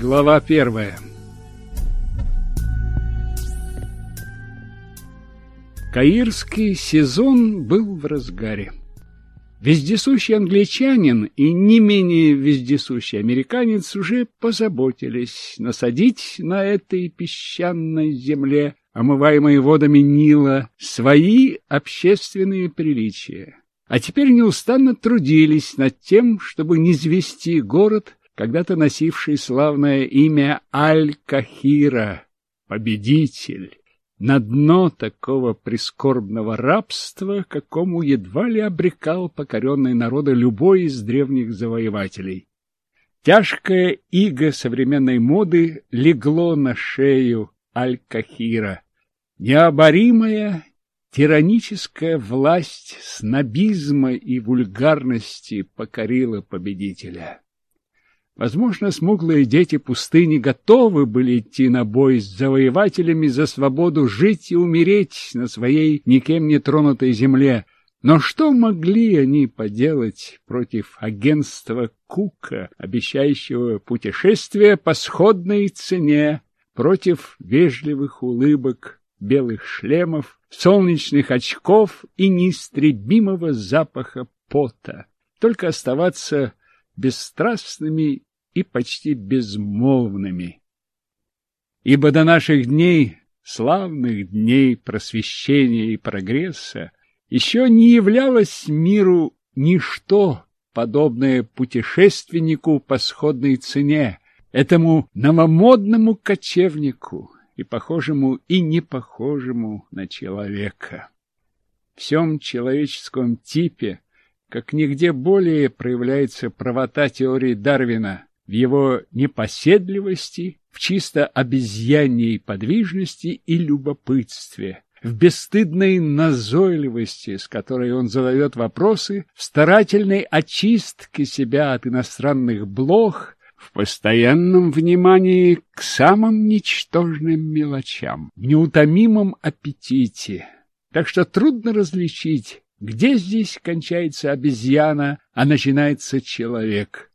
Глава первая Каирский сезон был в разгаре. Вездесущий англичанин и не менее вездесущий американец уже позаботились насадить на этой песчаной земле, омываемой водами Нила, свои общественные приличия. А теперь неустанно трудились над тем, чтобы не звести город – когда-то носивший славное имя Аль-Кахира, победитель, на дно такого прискорбного рабства, какому едва ли обрекал покоренные народы любой из древних завоевателей. Тяжкое иго современной моды легло на шею Аль-Кахира. Необоримая, тираническая власть снобизма и вульгарности покорила победителя. Возможно, смуглые дети пустыни готовы были идти на бой с завоевателями за свободу жить и умереть на своей никем не тронутой земле. Но что могли они поделать против агентства Кука, обещающего путешествие по сходной цене, против вежливых улыбок, белых шлемов, солнечных очков и неистребимого запаха пота? Только оставаться бесстрастными и почти безмолвными. Ибо до наших дней, славных дней просвещения и прогресса, еще не являлось миру ничто, подобное путешественнику по сходной цене, этому новомодному кочевнику и похожему и непохожему на человека. В всем человеческом типе как нигде более проявляется правота теории Дарвина в его непоседливости, в чисто обезьяньей подвижности и любопытстве, в бесстыдной назойливости, с которой он задает вопросы, в старательной очистке себя от иностранных блох, в постоянном внимании к самым ничтожным мелочам, в неутомимом аппетите. Так что трудно различить, где здесь кончается обезьяна, а начинается человек?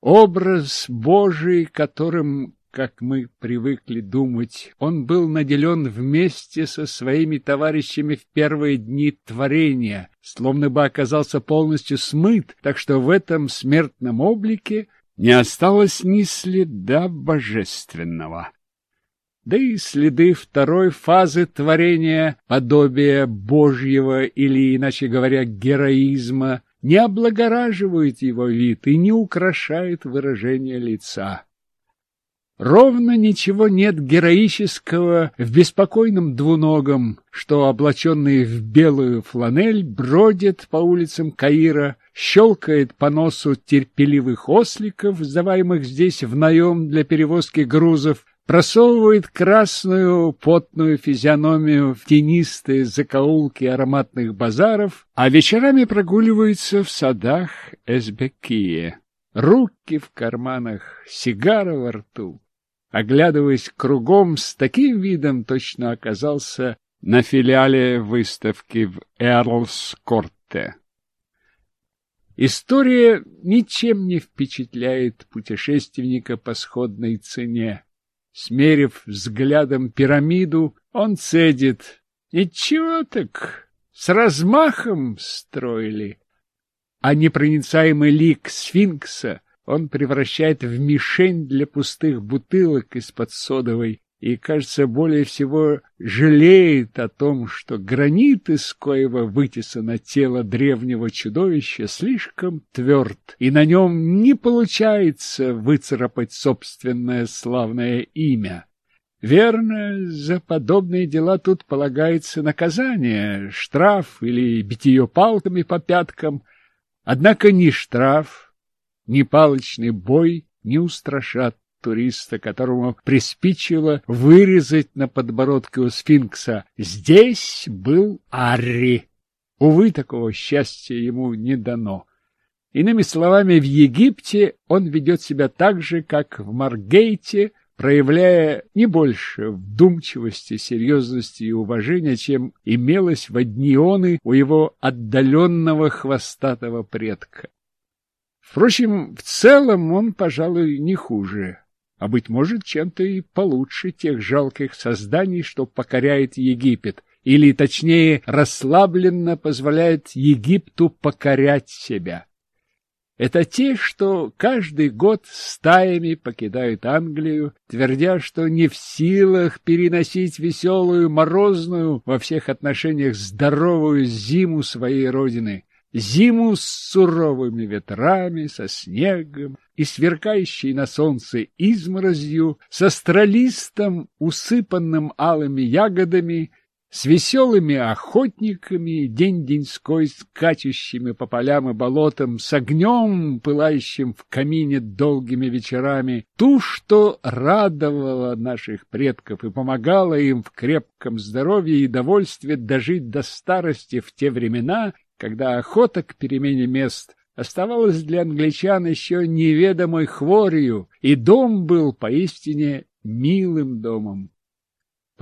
Образ Божий, которым, как мы привыкли думать, он был наделен вместе со своими товарищами в первые дни творения, словно бы оказался полностью смыт, так что в этом смертном облике не осталось ни следа божественного да и следы второй фазы творения, подобия Божьего или, иначе говоря, героизма, не облагораживают его вид и не украшают выражение лица. Ровно ничего нет героического в беспокойном двуногом, что, облаченный в белую фланель, бродит по улицам Каира, щелкает по носу терпеливых осликов, сдаваемых здесь в наем для перевозки грузов, просовывает красную потную физиономию в тенистые закоулки ароматных базаров, а вечерами прогуливается в садах Эзбекии. Руки в карманах, сигара во рту. Оглядываясь кругом, с таким видом точно оказался на филиале выставки в Эрлскорте. История ничем не впечатляет путешественника по сходной цене. Смерив взглядом пирамиду, он цедит. «Ничего так, с размахом строили!» А непроницаемый лик сфинкса он превращает в мишень для пустых бутылок из-под содовой и, кажется, более всего жалеет о том, что гранит, из коего вытесано тело древнего чудовища, слишком тверд, и на нем не получается выцарапать собственное славное имя. Верно, за подобные дела тут полагается наказание, штраф или битье палками по пяткам. Однако ни штраф, ни палочный бой не устрашат туриста, которому приспичило вырезать на подбородке у сфинкса «Здесь был Арри». Увы, такого счастья ему не дано. Иными словами, в Египте он ведет себя так же, как в Маргейте, проявляя не больше вдумчивости, серьезности и уважения, чем имелось в Аднионы у его отдаленного хвостатого предка. Впрочем, в целом он, пожалуй, не хуже а, быть может, чем-то и получше тех жалких созданий, что покоряет Египет, или, точнее, расслабленно позволяет Египту покорять себя. Это те, что каждый год стаями покидают Англию, твердя, что не в силах переносить веселую, морозную, во всех отношениях здоровую зиму своей родины, зиму с суровыми ветрами, со снегом, и сверкающей на солнце изморозью, со стролистом, усыпанным алыми ягодами, с веселыми охотниками, день-деньской скачущими по полям и болотам, с огнем, пылающим в камине долгими вечерами, ту, что радовала наших предков и помогала им в крепком здоровье и довольстве дожить до старости в те времена, когда охота к перемене мест – оставалось для англичан еще неведомой хворью, и дом был поистине милым домом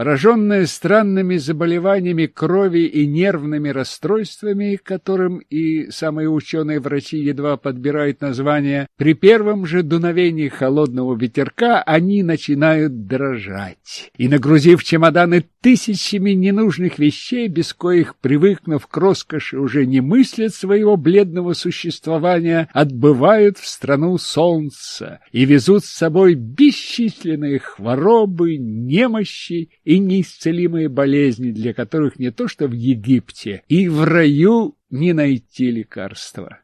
пораженная странными заболеваниями крови и нервными расстройствами, которым и самые ученые врачи едва подбирают название, при первом же дуновении холодного ветерка они начинают дрожать. И, нагрузив чемоданы тысячами ненужных вещей, без коих, привыкнув к роскоши, уже не мыслят своего бледного существования, отбывают в страну солнца и везут с собой бесчисленные хворобы, немощи и неисцелимые болезни, для которых не то что в Египте, и в раю не найти лекарства.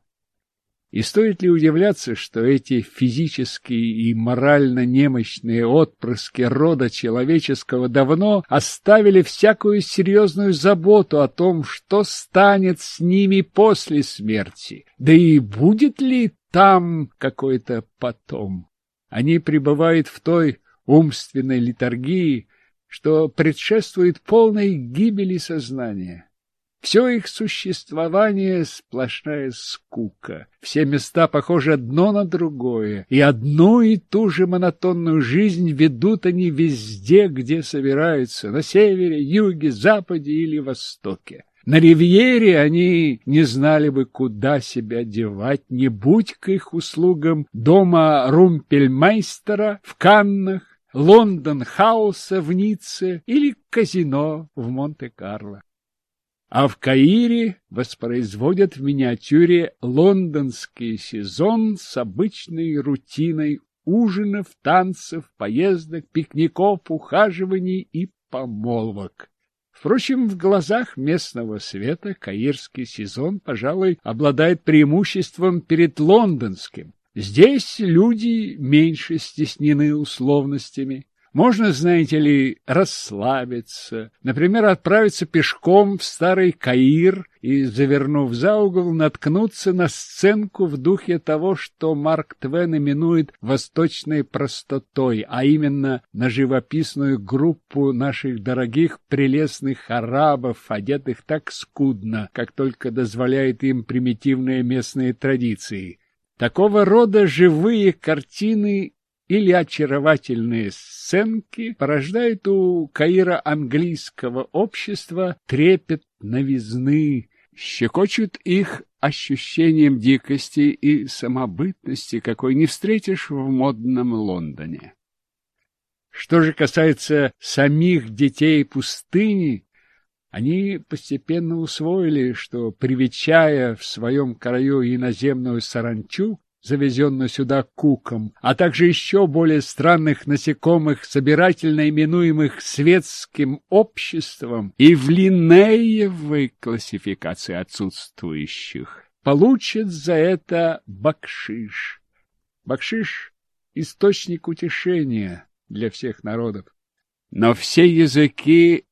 И стоит ли удивляться, что эти физически и морально немощные отпрыски рода человеческого давно оставили всякую серьезную заботу о том, что станет с ними после смерти, да и будет ли там какой-то потом? Они пребывают в той умственной литургии, что предшествует полной гибели сознания. Все их существование — сплошная скука. Все места похожи одно на другое, и одну и ту же монотонную жизнь ведут они везде, где собираются — на севере, юге, западе или востоке. На ривьере они не знали бы, куда себя девать, не будь к их услугам дома румпельмейстера в Каннах, Лондон Хауса в Ницце или казино в Монте-Карло. А в Каире воспроизводят в миниатюре лондонский сезон с обычной рутиной ужинов, танцев, поездок, пикников, ухаживаний и помолвок. Впрочем, в глазах местного света каирский сезон, пожалуй, обладает преимуществом перед лондонским, Здесь люди меньше стеснены условностями. Можно, знаете ли, расслабиться, например, отправиться пешком в старый Каир и, завернув за угол, наткнуться на сценку в духе того, что Марк Твен именует «восточной простотой», а именно на живописную группу наших дорогих прелестных арабов, одетых так скудно, как только дозволяет им примитивные местные традиции – Такого рода живые картины или очаровательные сценки порождают у Каира английского общества трепет новизны, щекочут их ощущением дикости и самобытности, какой не встретишь в модном Лондоне. Что же касается самих детей пустыни, они постепенно усвоили, что, привечая в своем краю иноземную саранчу, завезенную сюда куком, а также еще более странных насекомых, собирательно именуемых светским обществом, и в Линнеевой классификации отсутствующих, получат за это бакшиш. Бакшиш — источник утешения для всех народов. Но все языки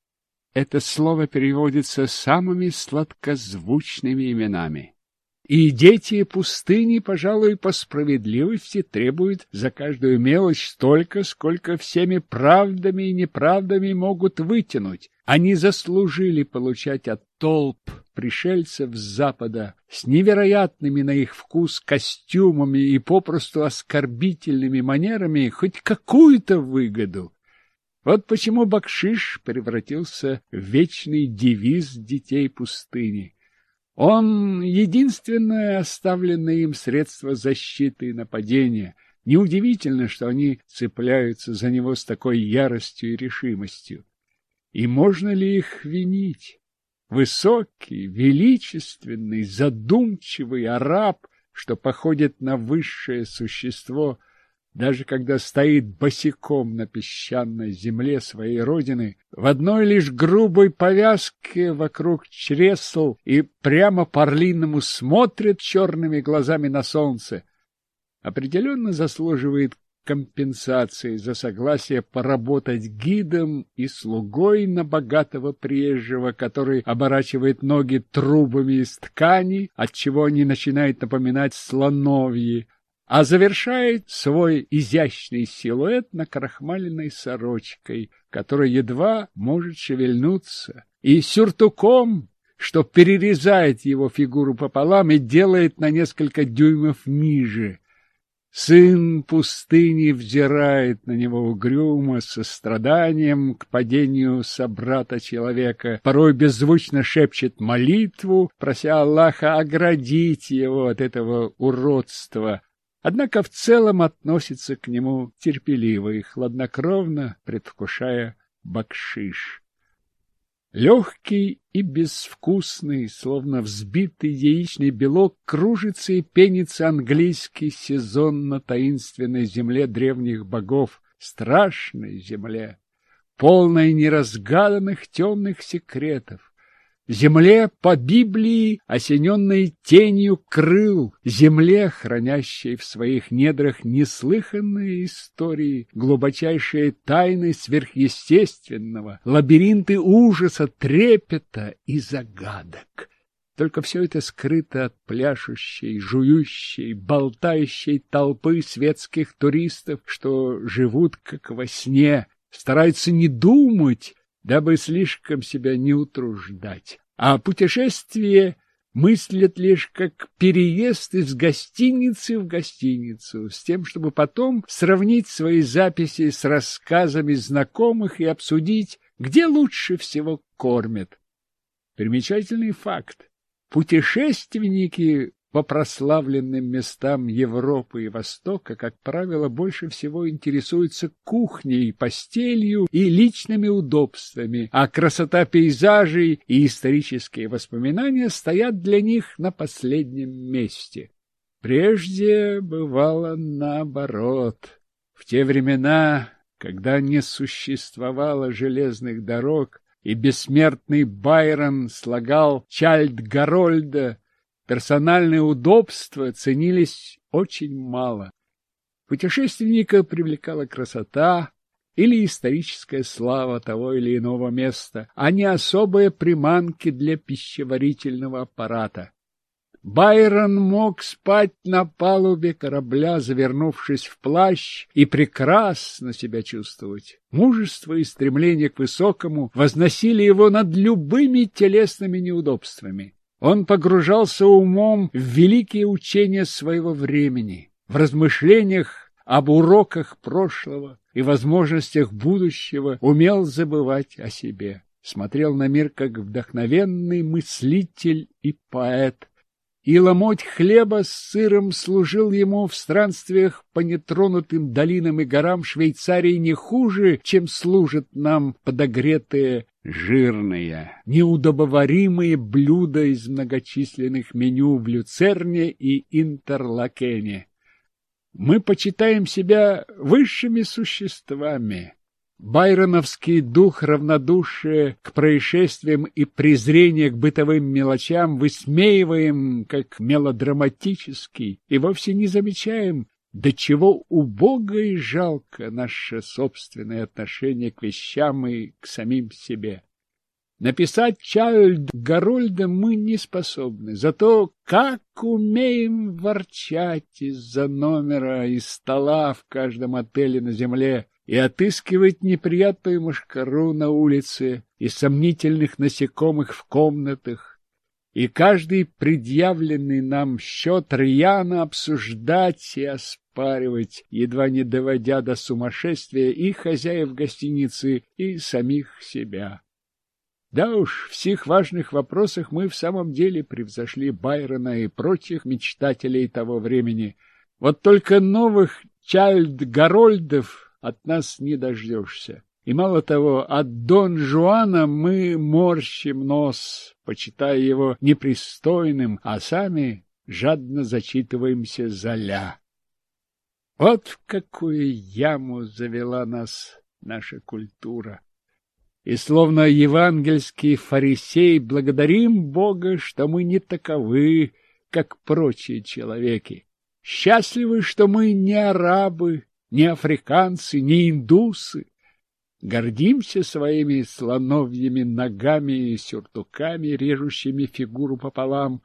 это слово переводится самыми сладкозвучными именами. И дети пустыни, пожалуй, по справедливости требуют за каждую мелочь столько, сколько всеми правдами и неправдами могут вытянуть. Они заслужили получать от толп пришельцев с Запада с невероятными на их вкус костюмами и попросту оскорбительными манерами хоть какую-то выгоду. Вот почему бакшиш превратился в вечный девиз детей пустыни. Он — единственное оставленное им средство защиты и нападения. Неудивительно, что они цепляются за него с такой яростью и решимостью. И можно ли их винить? Высокий, величественный, задумчивый араб, что походит на высшее существо — даже когда стоит босиком на песчаной земле своей родины, в одной лишь грубой повязке вокруг чресл и прямо по-орлиному смотрит черными глазами на солнце, определенно заслуживает компенсации за согласие поработать гидом и слугой на богатого приезжего, который оборачивает ноги трубами из ткани, отчего они начинают напоминать слоновьи, а завершает свой изящный силуэт на накрахмаленной сорочкой, которая едва может шевельнуться, и сюртуком, что перерезает его фигуру пополам и делает на несколько дюймов ниже. Сын пустыни взирает на него угрюмо, со страданием к падению собрата человека, порой беззвучно шепчет молитву, прося Аллаха оградить его от этого уродства, однако в целом относится к нему терпеливо и хладнокровно, предвкушая бакшиш. Легкий и безвкусный, словно взбитый яичный белок, кружится и пенится английский сезон на таинственной земле древних богов, страшной земле, полной неразгаданных темных секретов земле по Библии, осененной тенью крыл, земле, хранящей в своих недрах неслыханные истории, глубочайшие тайны сверхъестественного, лабиринты ужаса, трепета и загадок. Только все это скрыто от пляшущей, жующей, болтающей толпы светских туристов, что живут как во сне, стараются не думать, дабы слишком себя не утруждать. А путешествие мыслят лишь как переезд из гостиницы в гостиницу, с тем, чтобы потом сравнить свои записи с рассказами знакомых и обсудить, где лучше всего кормят. Примечательный факт. Путешественники прославленным местам Европы и Востока, как правило, больше всего интересуются кухней, постелью и личными удобствами, а красота пейзажей и исторические воспоминания стоят для них на последнем месте. Прежде бывало наоборот. В те времена, когда не существовало железных дорог, и бессмертный Байрон слагал Чальд Гарольда Персональные удобства ценились очень мало. Путешественника привлекала красота или историческая слава того или иного места, а не особые приманки для пищеварительного аппарата. Байрон мог спать на палубе корабля, завернувшись в плащ, и прекрасно себя чувствовать. Мужество и стремление к высокому возносили его над любыми телесными неудобствами. Он погружался умом в великие учения своего времени, в размышлениях об уроках прошлого и возможностях будущего, умел забывать о себе, смотрел на мир как вдохновенный мыслитель и поэт, и ломоть хлеба с сыром служил ему в странствиях по нетронутым долинам и горам Швейцарии не хуже, чем служат нам подогретые жирные, неудобоваримые блюда из многочисленных меню в Люцерне и Интерлакене. Мы почитаем себя высшими существами. Байроновский дух равнодушия к происшествиям и презрение к бытовым мелочам высмеиваем как мелодраматический и вовсе не замечаем, до чего убого и жалко наше собственное отношение к вещам и к самим себе. Написать Чайльд Гарольда мы не способны, зато как умеем ворчать из-за номера и стола в каждом отеле на земле и отыскивать неприятную мушкару на улице и сомнительных насекомых в комнатах, и каждый предъявленный нам счет рьяно обсуждать и оспаривать паривать, едва не доводя до сумасшествия и хозяев гостиницы, и самих себя. Да уж, в всех важных вопросах мы в самом деле превзошли Байрона и прочих мечтателей того времени. Вот только новых Чальд-Гарольдов от нас не дождешься. И мало того, от Дон Жуана мы морщим нос, почитая его непристойным, а сами жадно зачитываемся заля. Вот в какую яму завела нас наша культура. И словно евангельский фарисей благодарим Бога, что мы не таковы, как прочие человеки. Счастливы, что мы не арабы, не африканцы, не индусы. Гордимся своими слоновьими ногами и сюртуками, режущими фигуру пополам,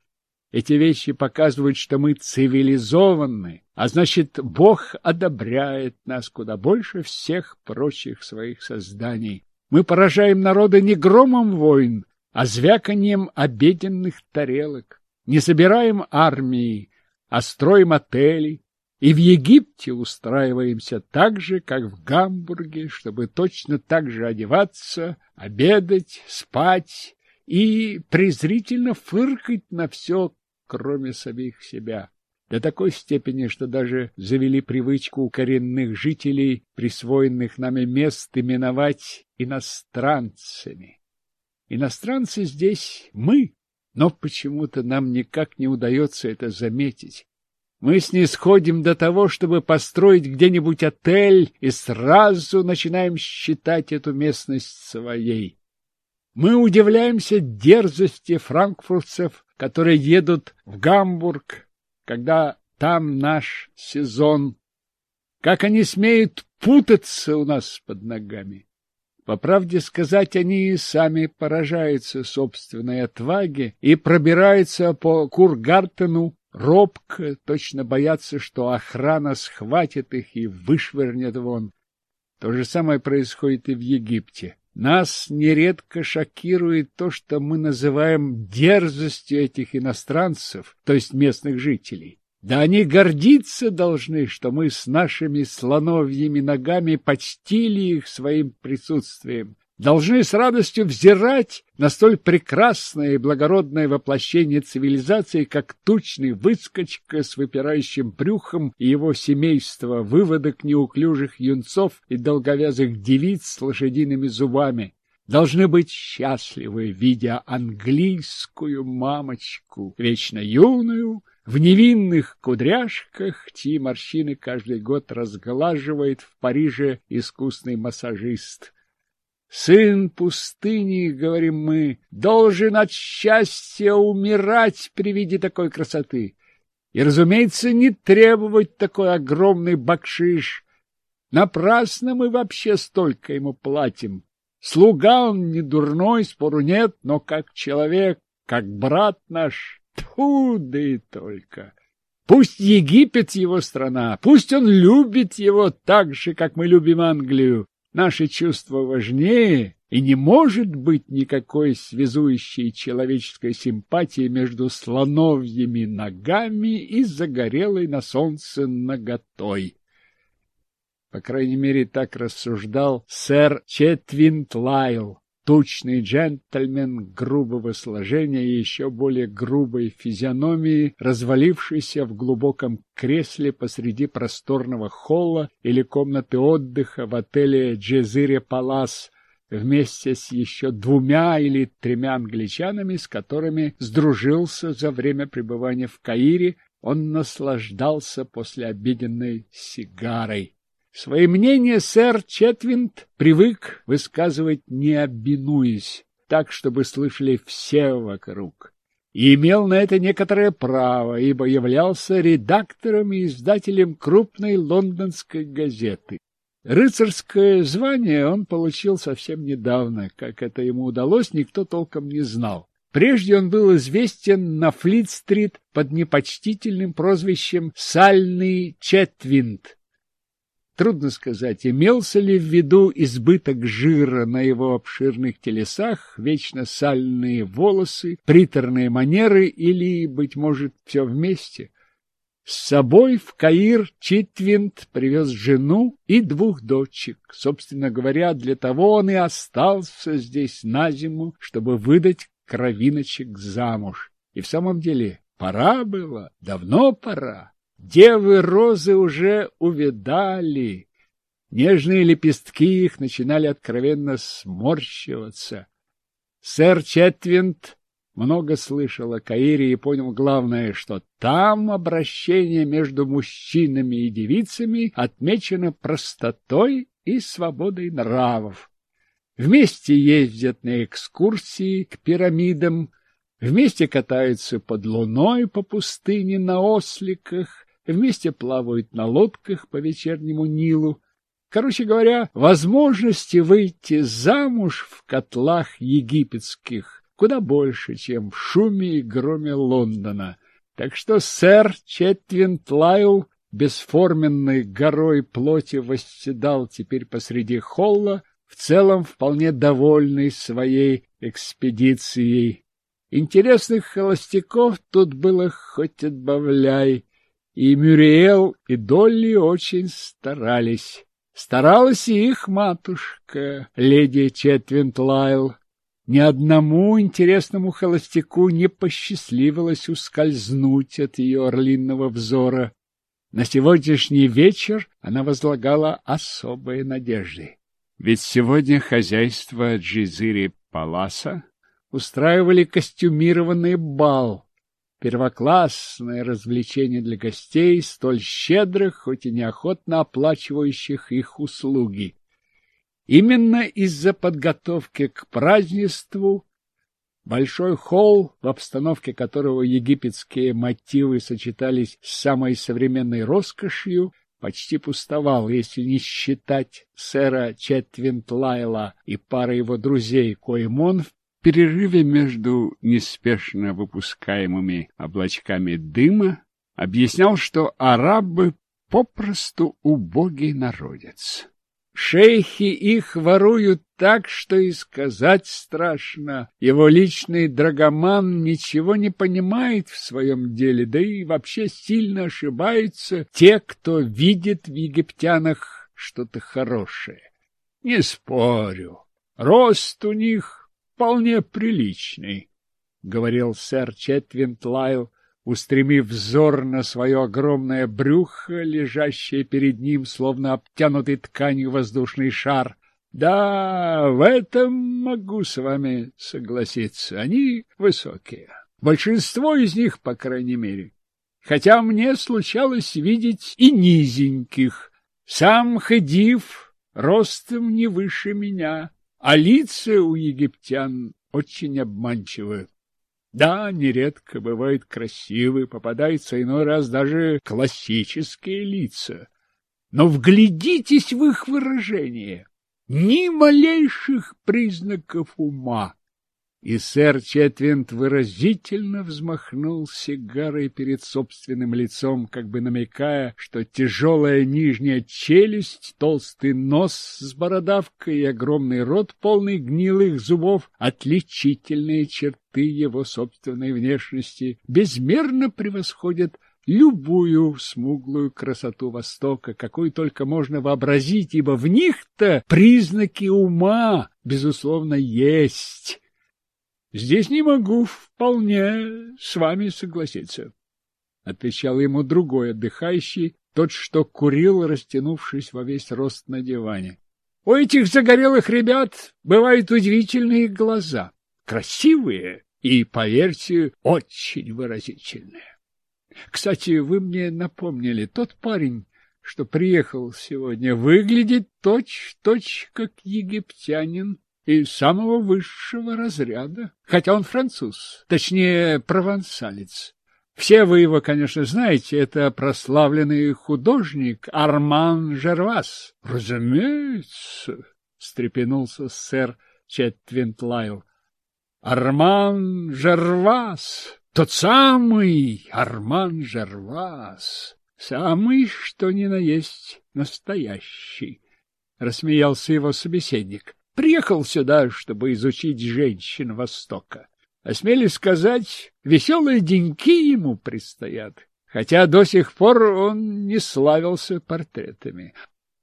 эти вещи показывают, что мы цивилизованы, а значит, Бог одобряет нас куда больше всех прочих своих созданий. Мы поражаем народы не громом войн, а звяканием обеденных тарелок, не собираем армии, а строим отели, и в Египте устраиваемся так же, как в Гамбурге, чтобы точно так же одеваться, обедать, спать и презрительно фыркать на все, кроме самих себя. До такой степени, что даже завели привычку у коренных жителей, присвоенных нами мест, именовать иностранцами. Иностранцы здесь мы, но почему-то нам никак не удается это заметить. Мы с ней сходим до того, чтобы построить где-нибудь отель и сразу начинаем считать эту местность своей. Мы удивляемся дерзости франкфуртцев которые едут в Гамбург, когда там наш сезон. Как они смеют путаться у нас под ногами. По правде сказать, они и сами поражаются собственной отваге и пробираются по Кургартену робко, точно боятся, что охрана схватит их и вышвырнет вон. То же самое происходит и в Египте. Нас нередко шокирует то, что мы называем дерзостью этих иностранцев, то есть местных жителей. Да они гордиться должны, что мы с нашими слоновьими ногами почтили их своим присутствием должны с радостью взирать на столь прекрасное и благородное воплощение цивилизации, как тучный выскочка с выпирающим брюхом и его семейство, выводок неуклюжих юнцов и долговязых девиц с лошадиными зубами. Должны быть счастливы, видя английскую мамочку, вечно юную, в невинных кудряшках, чьи морщины каждый год разглаживает в Париже искусный массажист – Сын пустыни, говорим мы, должен от счастья умирать при виде такой красоты. И, разумеется, не требовать такой огромный бакшиш. Напрасно мы вообще столько ему платим. Слуга он не дурной, спору нет, но как человек, как брат наш, тьфу, только. Пусть Египет его страна, пусть он любит его так же, как мы любим Англию. Наши чувства важнее, и не может быть никакой связующей человеческой симпатии между слоновьими ногами и загорелой на солнце наготой. По крайней мере, так рассуждал сэр Четвинт Лайл, Тучный джентльмен грубого сложения и еще более грубой физиономии, развалившийся в глубоком кресле посреди просторного холла или комнаты отдыха в отеле «Джезире Палас» вместе с еще двумя или тремя англичанами, с которыми сдружился за время пребывания в Каире, он наслаждался после обеденной сигарой. Свои мнения сэр Четвинд привык высказывать не обинуясь, так, чтобы слышали все вокруг. И имел на это некоторое право, ибо являлся редактором и издателем крупной лондонской газеты. Рыцарское звание он получил совсем недавно. Как это ему удалось, никто толком не знал. Прежде он был известен на Флит-стрит под непочтительным прозвищем «Сальный Четвинд», Трудно сказать, имелся ли в виду избыток жира на его обширных телесах, вечно сальные волосы, приторные манеры или, быть может, все вместе. С собой в Каир Читвинд привез жену и двух дочек. Собственно говоря, для того он и остался здесь на зиму, чтобы выдать кровиночек замуж. И в самом деле пора было, давно пора. Девы розы уже увидали. Нежные лепестки их начинали откровенно сморщиваться. Сэр Четвинд много слышал о Каире и понял главное, что там обращение между мужчинами и девицами отмечено простотой и свободой нравов. Вместе ездят на экскурсии к пирамидам, вместе катаются под луной по пустыне на осликах, вместе плавают на лодках по вечернему Нилу. Короче говоря, возможности выйти замуж в котлах египетских куда больше, чем в шуме и громе Лондона. Так что сэр Четвин Лайл бесформенной горой плоти восседал теперь посреди холла, в целом вполне довольный своей экспедицией. Интересных холостяков тут было хоть отбавляй, и Мюриэл, и Долли очень старались. Старалась и их матушка, леди Четвинт Лайл. Ни одному интересному холостяку не посчастливилось ускользнуть от ее орлинного взора. На сегодняшний вечер она возлагала особые надежды. Ведь сегодня хозяйство Джизири Паласа устраивали костюмированный бал — первоклассное развлечение для гостей, столь щедрых, хоть и неохотно оплачивающих их услуги. Именно из-за подготовки к празднеству большой холл, в обстановке которого египетские мотивы сочетались с самой современной роскошью, почти пустовал, если не считать сэра Четвинтлайла и пары его друзей, коим он в перерыве между неспешно выпускаемыми облачками дыма объяснял, что арабы попросту убогий народец. Шейхи их воруют так, что и сказать страшно. Его личный драгоман ничего не понимает в своем деле, да и вообще сильно ошибаются те, кто видит в египтянах что-то хорошее. Не спорю, рост у них вполне приличный, — говорил сэр Четвинт Лайл, устремив взор на свое огромное брюхо, лежащее перед ним, словно обтянутый тканью воздушный шар. Да, в этом могу с вами согласиться. Они высокие. Большинство из них, по крайней мере. Хотя мне случалось видеть и низеньких. Сам Хедив ростом не выше меня. А лица у египтян очень обманчивы. Да, нередко бывают красивые, попадаются иной раз даже классические лица. Но вглядитесь в их выражение. Ни малейших признаков ума и сердце Твинт выразительно взмахнул сигарой перед собственным лицом, как бы намекая, что тяжелая нижняя челюсть, толстый нос с бородавкой и огромный рот, полный гнилых зубов, отличительные черты его собственной внешности, безмерно превосходят любую смуглую красоту Востока, какую только можно вообразить, ибо в них-то признаки ума, безусловно, есть». Здесь не могу вполне с вами согласиться, — отвечал ему другой отдыхающий, тот, что курил, растянувшись во весь рост на диване. У этих загорелых ребят бывают удивительные глаза, красивые и, поверьте, очень выразительные. Кстати, вы мне напомнили, тот парень, что приехал сегодня, выглядит точь-в-точь, -точь, как египтянин из самого высшего разряда, хотя он француз, точнее, провансалец. Все вы его, конечно, знаете, это прославленный художник Арман Жервас. — Разумеется, — встрепенулся сэр Четвинтлайл. — Арман Жервас, тот самый Арман Жервас, самый, что ни на есть, настоящий, — рассмеялся его собеседник приехал сюда, чтобы изучить женщин Востока. Осмелюсь сказать, веселые деньки ему предстоят, хотя до сих пор он не славился портретами.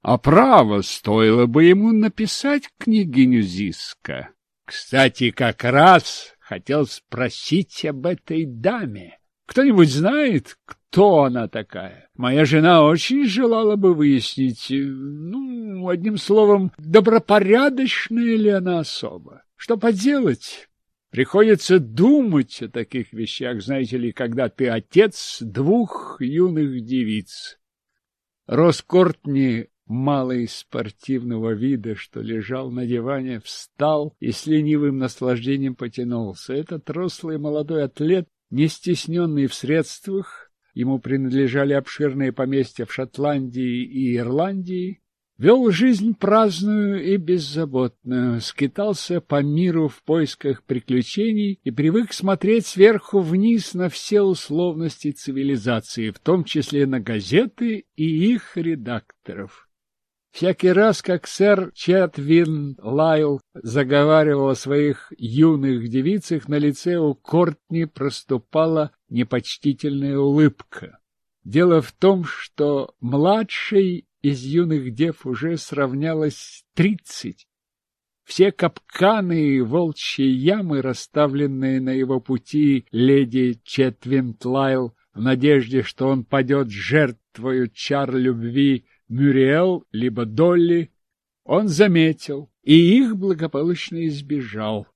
А право стоило бы ему написать княгиню Зиска. Кстати, как раз хотел спросить об этой даме. Кто-нибудь знает, кто она такая? Моя жена очень желала бы выяснить, э, ну, одним словом, добропорядочная ли она особа. Что поделать? Приходится думать о таких вещах, знаете ли, когда ты отец двух юных девиц. Роскортни малый спортивного вида, что лежал на диване, встал и с ленивым наслаждением потянулся. Этот рослый молодой атлет нестесненный в средствах, ему принадлежали обширные поместья в Шотландии и Ирландии, вел жизнь праздную и беззаботную, скитался по миру в поисках приключений и привык смотреть сверху вниз на все условности цивилизации, в том числе на газеты и их редакторов. Всякий раз, как сэр Четвин Лайл заговаривал о своих юных девицах, на лице у Кортни проступала непочтительная улыбка. Дело в том, что младшей из юных дев уже сравнялось тридцать. Все капканы и волчьи ямы, расставленные на его пути леди Четвинтлайл, в надежде, что он падет жертвою чар любви, Мюриэл, либо Долли, он заметил и их благополучно избежал.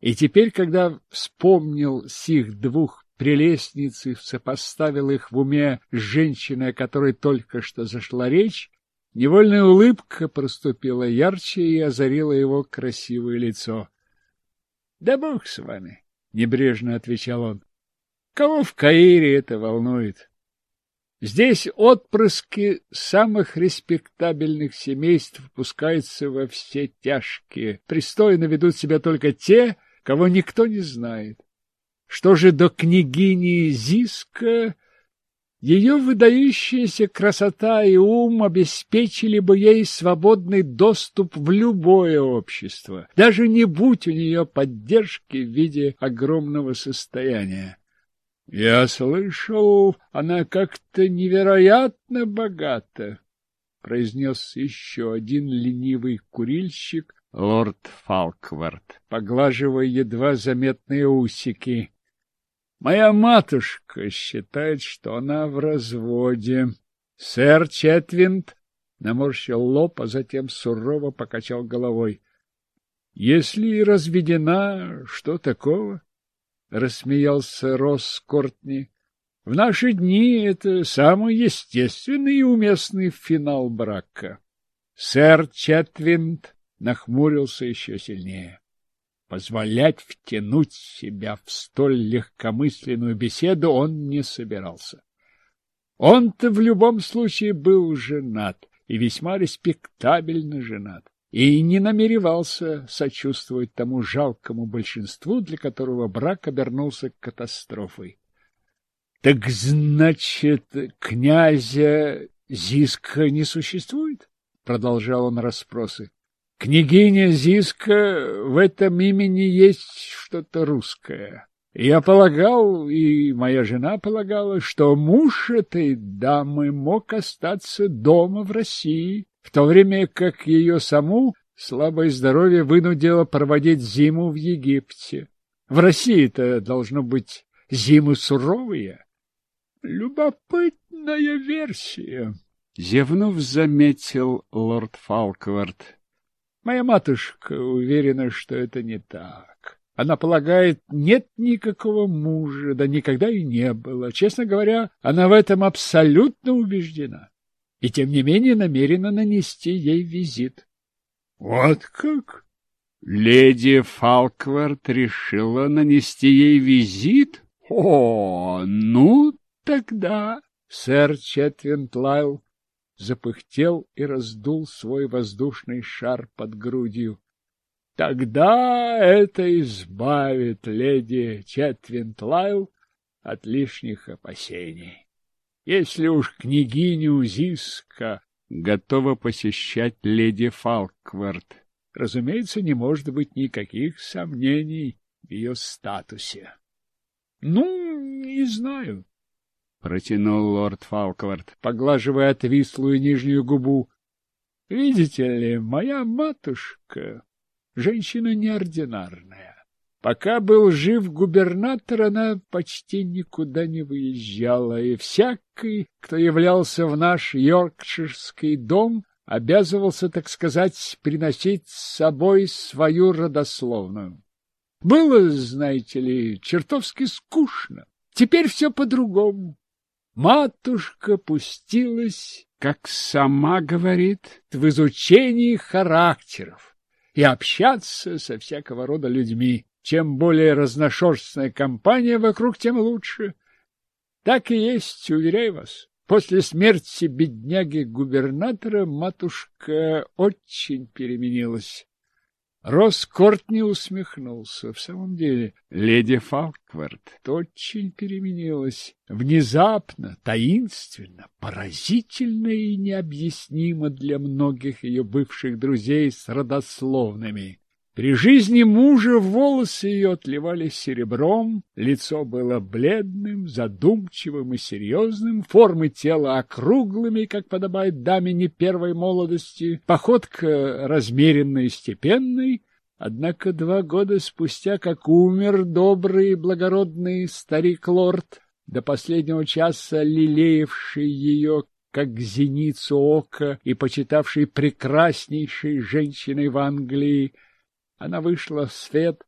И теперь, когда вспомнил сих двух прелестниц и сопоставил их в уме с женщиной, о которой только что зашла речь, невольная улыбка проступила ярче и озарила его красивое лицо. — Да бог с вами! — небрежно отвечал он. — Кого в Каире это волнует? Здесь отпрыски самых респектабельных семейств пускаются во все тяжкие. Пристойно ведут себя только те, кого никто не знает. Что же до княгини Зиска, ее выдающаяся красота и ум обеспечили бы ей свободный доступ в любое общество, даже не будь у нее поддержки в виде огромного состояния. Я слышал, она как-то невероятно богата, — произнес еще один ленивый курильщик, лорд Фалквард, поглаживая едва заметные усики. Моя матушка считает, что она в разводе. Сэр Четвинд наморщил лоб, а затем сурово покачал головой. Если разведена, что такого? рассмеялся Рос Кортни. В наши дни это самый естественный и уместный финал брака. Сэр Четвинд нахмурился еще сильнее. Позволять втянуть себя в столь легкомысленную беседу он не собирался. Он-то в любом случае был женат и весьма респектабельно женат и не намеревался сочувствовать тому жалкому большинству, для которого брак обернулся катастрофой. — Так значит, князя Зиска не существует? — продолжал он расспросы. — Княгиня Зиска, в этом имени есть что-то русское. Я полагал, и моя жена полагала, что муж этой дамы мог остаться дома в России в то время как ее саму слабое здоровье вынудило проводить зиму в Египте. В России-то должно быть зимы суровые. Любопытная версия, — зевнув, заметил лорд Фалквард. Моя матушка уверена, что это не так. Она полагает, нет никакого мужа, да никогда и не было. Честно говоря, она в этом абсолютно убеждена и тем не менее намерена нанести ей визит. — Вот как? Леди Фалквард решила нанести ей визит? О, ну тогда... Сэр Четвин Лайл запыхтел и раздул свой воздушный шар под грудью. Тогда это избавит леди Четвинт Лайл от лишних опасений. Если уж княгиня Зиска готова посещать леди Фалквард, разумеется, не может быть никаких сомнений в ее статусе. — Ну, не знаю, — протянул лорд Фалквард, поглаживая отвислую нижнюю губу. — Видите ли, моя матушка — женщина неординарная. Пока был жив губернатор, она почти никуда не выезжала, и всякий, кто являлся в наш Йоркширский дом, обязывался, так сказать, приносить с собой свою родословную. Было, знаете ли, чертовски скучно. Теперь все по-другому. Матушка пустилась, как сама говорит, в изучении характеров и общаться со всякого рода людьми. Чем более разношерстная компания вокруг, тем лучше. Так и есть, уверяю вас. После смерти бедняги-губернатора матушка очень переменилась. Рос Кортни усмехнулся. В самом деле, леди Фалквард очень переменилась. Внезапно, таинственно, поразительно и необъяснимо для многих ее бывших друзей с родословными. При жизни мужа волосы ее отливали серебром, лицо было бледным, задумчивым и серьезным, формы тела округлыми, как подобает даме не первой молодости, походка размеренной и степенной. Однако два года спустя, как умер добрый и благородный старик-лорд, до последнего часа лелеевший ее как зеницу ока и почитавший прекраснейшей женщиной в Англии, она вышла в свет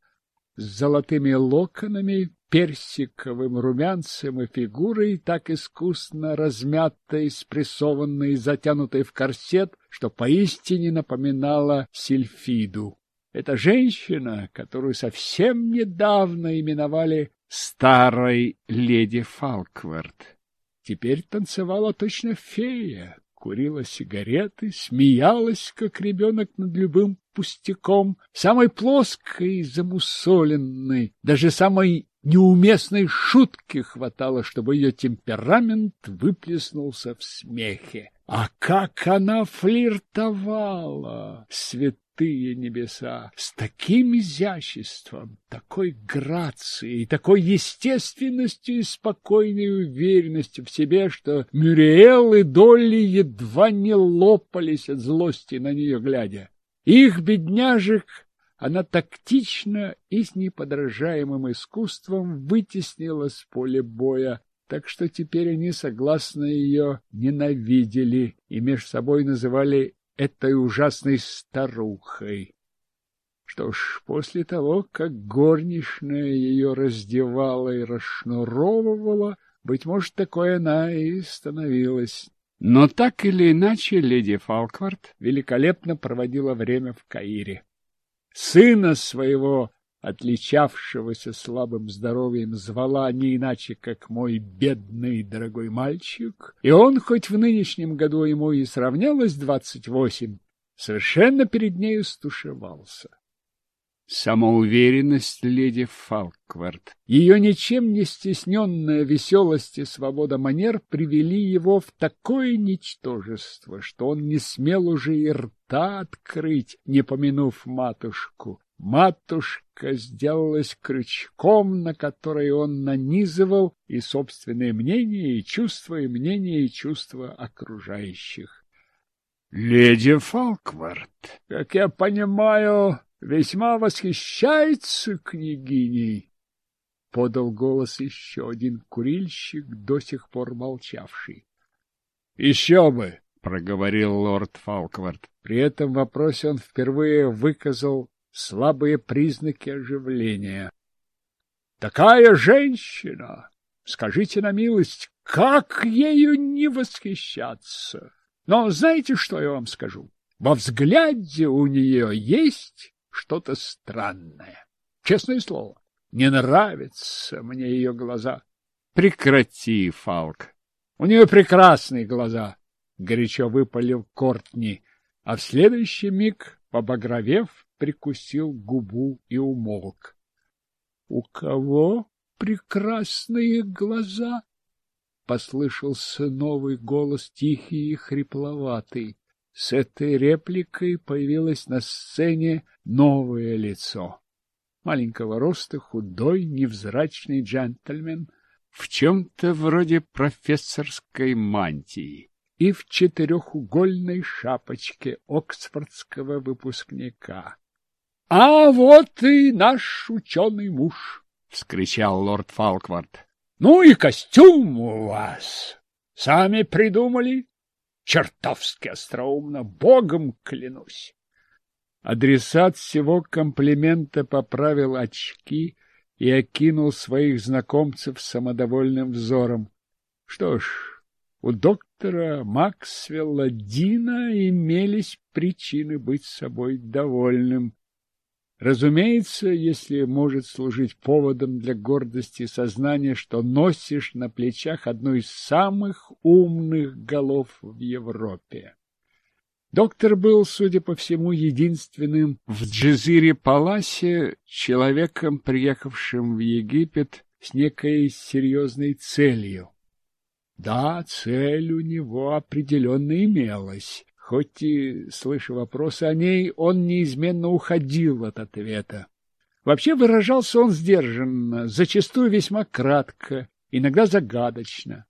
с золотыми локонами, персиковым румянцем и фигурой, так искусно размятой, спрессованной и затянутой в корсет, что поистине напоминала сильфиду. Эта женщина, которую совсем недавно именовали старой леди Фалкверт. Теперь танцевала точно фея, курила сигареты, смеялась, как ребенок над любым пустяком, самой плоской и замусоленной, даже самой неуместной шутки хватало, чтобы ее темперамент выплеснулся в смехе. А как она флиртовала! Святая! святые небеса, с таким изяществом, такой грацией, такой естественностью и спокойной уверенностью в себе, что Мюриэл и Долли едва не лопались от злости на нее глядя. Их бедняжек она тактично и с неподражаемым искусством вытеснила с поля боя, так что теперь они, согласно ее, ненавидели и меж собой называли этой ужасной старухой. Что ж, после того, как горничная ее раздевала и расшнуровывала, быть может, такое она и становилась. Но так или иначе леди Фалквард великолепно проводила время в Каире. Сына своего отличавшегося слабым здоровьем, звала не иначе, как мой бедный дорогой мальчик, и он, хоть в нынешнем году ему и сравнялось двадцать восемь, совершенно перед нею стушевался. Самоуверенность леди Фалквард, ее ничем не стесненная веселость и свобода манер привели его в такое ничтожество, что он не смел уже и рта открыть, не помянув матушку, Матушка сделалась крючком, на который он нанизывал и собственные мнения, и чувства, и мнения, и чувства окружающих. — Леди Фолквард, как я понимаю, весьма восхищается княгиней, — подал голос еще один курильщик, до сих пор молчавший. — Еще бы! — проговорил лорд Фалквард. При этом вопросе он впервые выказал слабые признаки оживления. Такая женщина! Скажите на милость, как ею не восхищаться? Но знаете, что я вам скажу? Во взгляде у нее есть что-то странное. Честное слово, не нравятся мне ее глаза. Прекрати, Фаук. У нее прекрасные глаза, — горячо выпалил Кортни, а в следующий миг, побагровев, прикусил губу и умолк. — У кого прекрасные глаза? — послышался новый голос, тихий и хрипловатый. С этой репликой появилось на сцене новое лицо. Маленького роста, худой, невзрачный джентльмен в чем-то вроде профессорской мантии и в четырехугольной шапочке оксфордского выпускника. А вот и наш ученый муж, — вскричал лорд Фалквард. — Ну и костюм у вас! Сами придумали? Чертовски остроумно, богом клянусь! Адресат всего комплимента поправил очки и окинул своих знакомцев самодовольным взором. Что ж, у доктора Максвелла Дина имелись причины быть собой довольным. Разумеется, если может служить поводом для гордости сознание, что носишь на плечах одну из самых умных голов в Европе. Доктор был, судя по всему, единственным в Джизире-Паласе человеком, приехавшим в Египет с некой серьезной целью. Да, цель у него определенно имелась, Хоть и слыша вопросы о ней, он неизменно уходил от ответа. Вообще выражался он сдержанно, зачастую весьма кратко, иногда загадочно.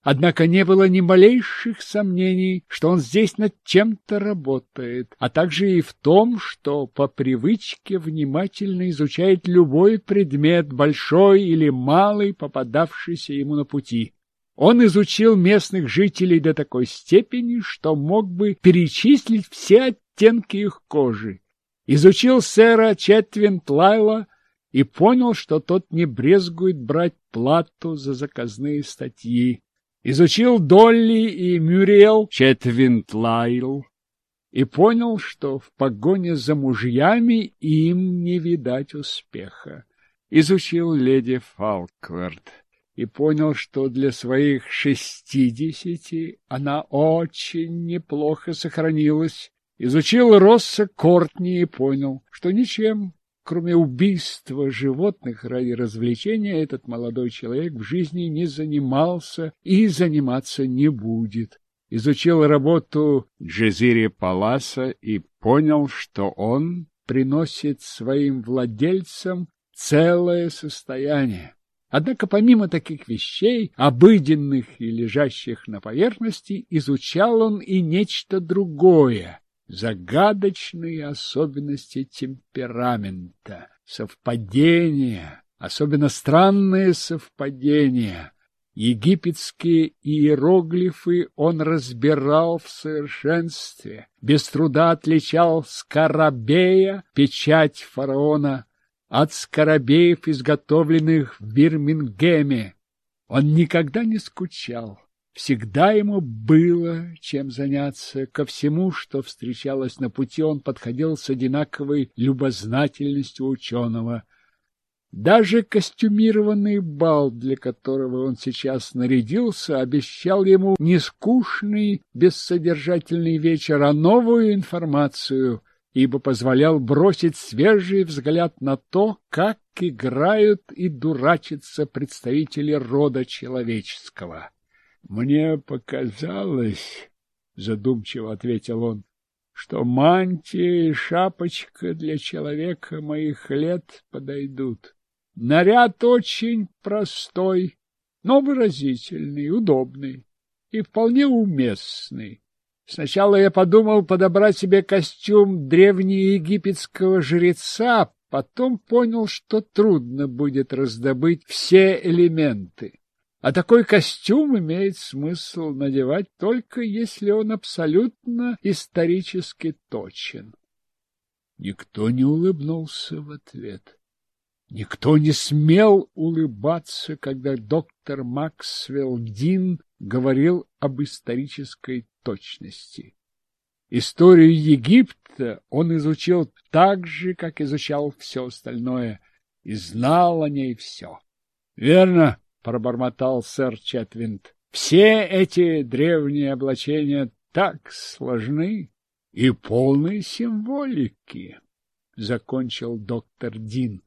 Однако не было ни малейших сомнений, что он здесь над чем-то работает, а также и в том, что по привычке внимательно изучает любой предмет, большой или малый, попадавшийся ему на пути. Он изучил местных жителей до такой степени, что мог бы перечислить все оттенки их кожи. Изучил сэра Четвин Лайла и понял, что тот не брезгует брать плату за заказные статьи. Изучил Долли и Мюриел Четвин Лайл и понял, что в погоне за мужьями им не видать успеха. Изучил леди Фалкверт и понял, что для своих шестидесяти она очень неплохо сохранилась. Изучил Росса Кортни и понял, что ничем, кроме убийства животных ради развлечения, этот молодой человек в жизни не занимался и заниматься не будет. Изучил работу Джезири Паласа и понял, что он приносит своим владельцам целое состояние. Однако помимо таких вещей, обыденных и лежащих на поверхности, изучал он и нечто другое – загадочные особенности темперамента, совпадения, особенно странные совпадения. Египетские иероглифы он разбирал в совершенстве, без труда отличал скоробея, печать фараона – от скоробеев, изготовленных в Бирмингеме. Он никогда не скучал. Всегда ему было чем заняться. Ко всему, что встречалось на пути, он подходил с одинаковой любознательностью ученого. Даже костюмированный бал, для которого он сейчас нарядился, обещал ему не скучный, бессодержательный вечер, а новую информацию — ибо позволял бросить свежий взгляд на то, как играют и дурачатся представители рода человеческого. — Мне показалось, — задумчиво ответил он, — что мантия и шапочка для человека моих лет подойдут. Наряд очень простой, но выразительный, удобный и вполне уместный. Сначала я подумал подобрать себе костюм древней египетского жреца, потом понял, что трудно будет раздобыть все элементы. А такой костюм имеет смысл надевать только если он абсолютно исторически точен. Никто не улыбнулся в ответ. Никто не смел улыбаться, когда доктор Максвелл Дин говорил об исторической точности. Историю Египта он изучил так же, как изучал все остальное, и знал о ней все. — Верно, — пробормотал сэр Четвинд, — все эти древние облачения так сложны и полны символики, — закончил доктор Дин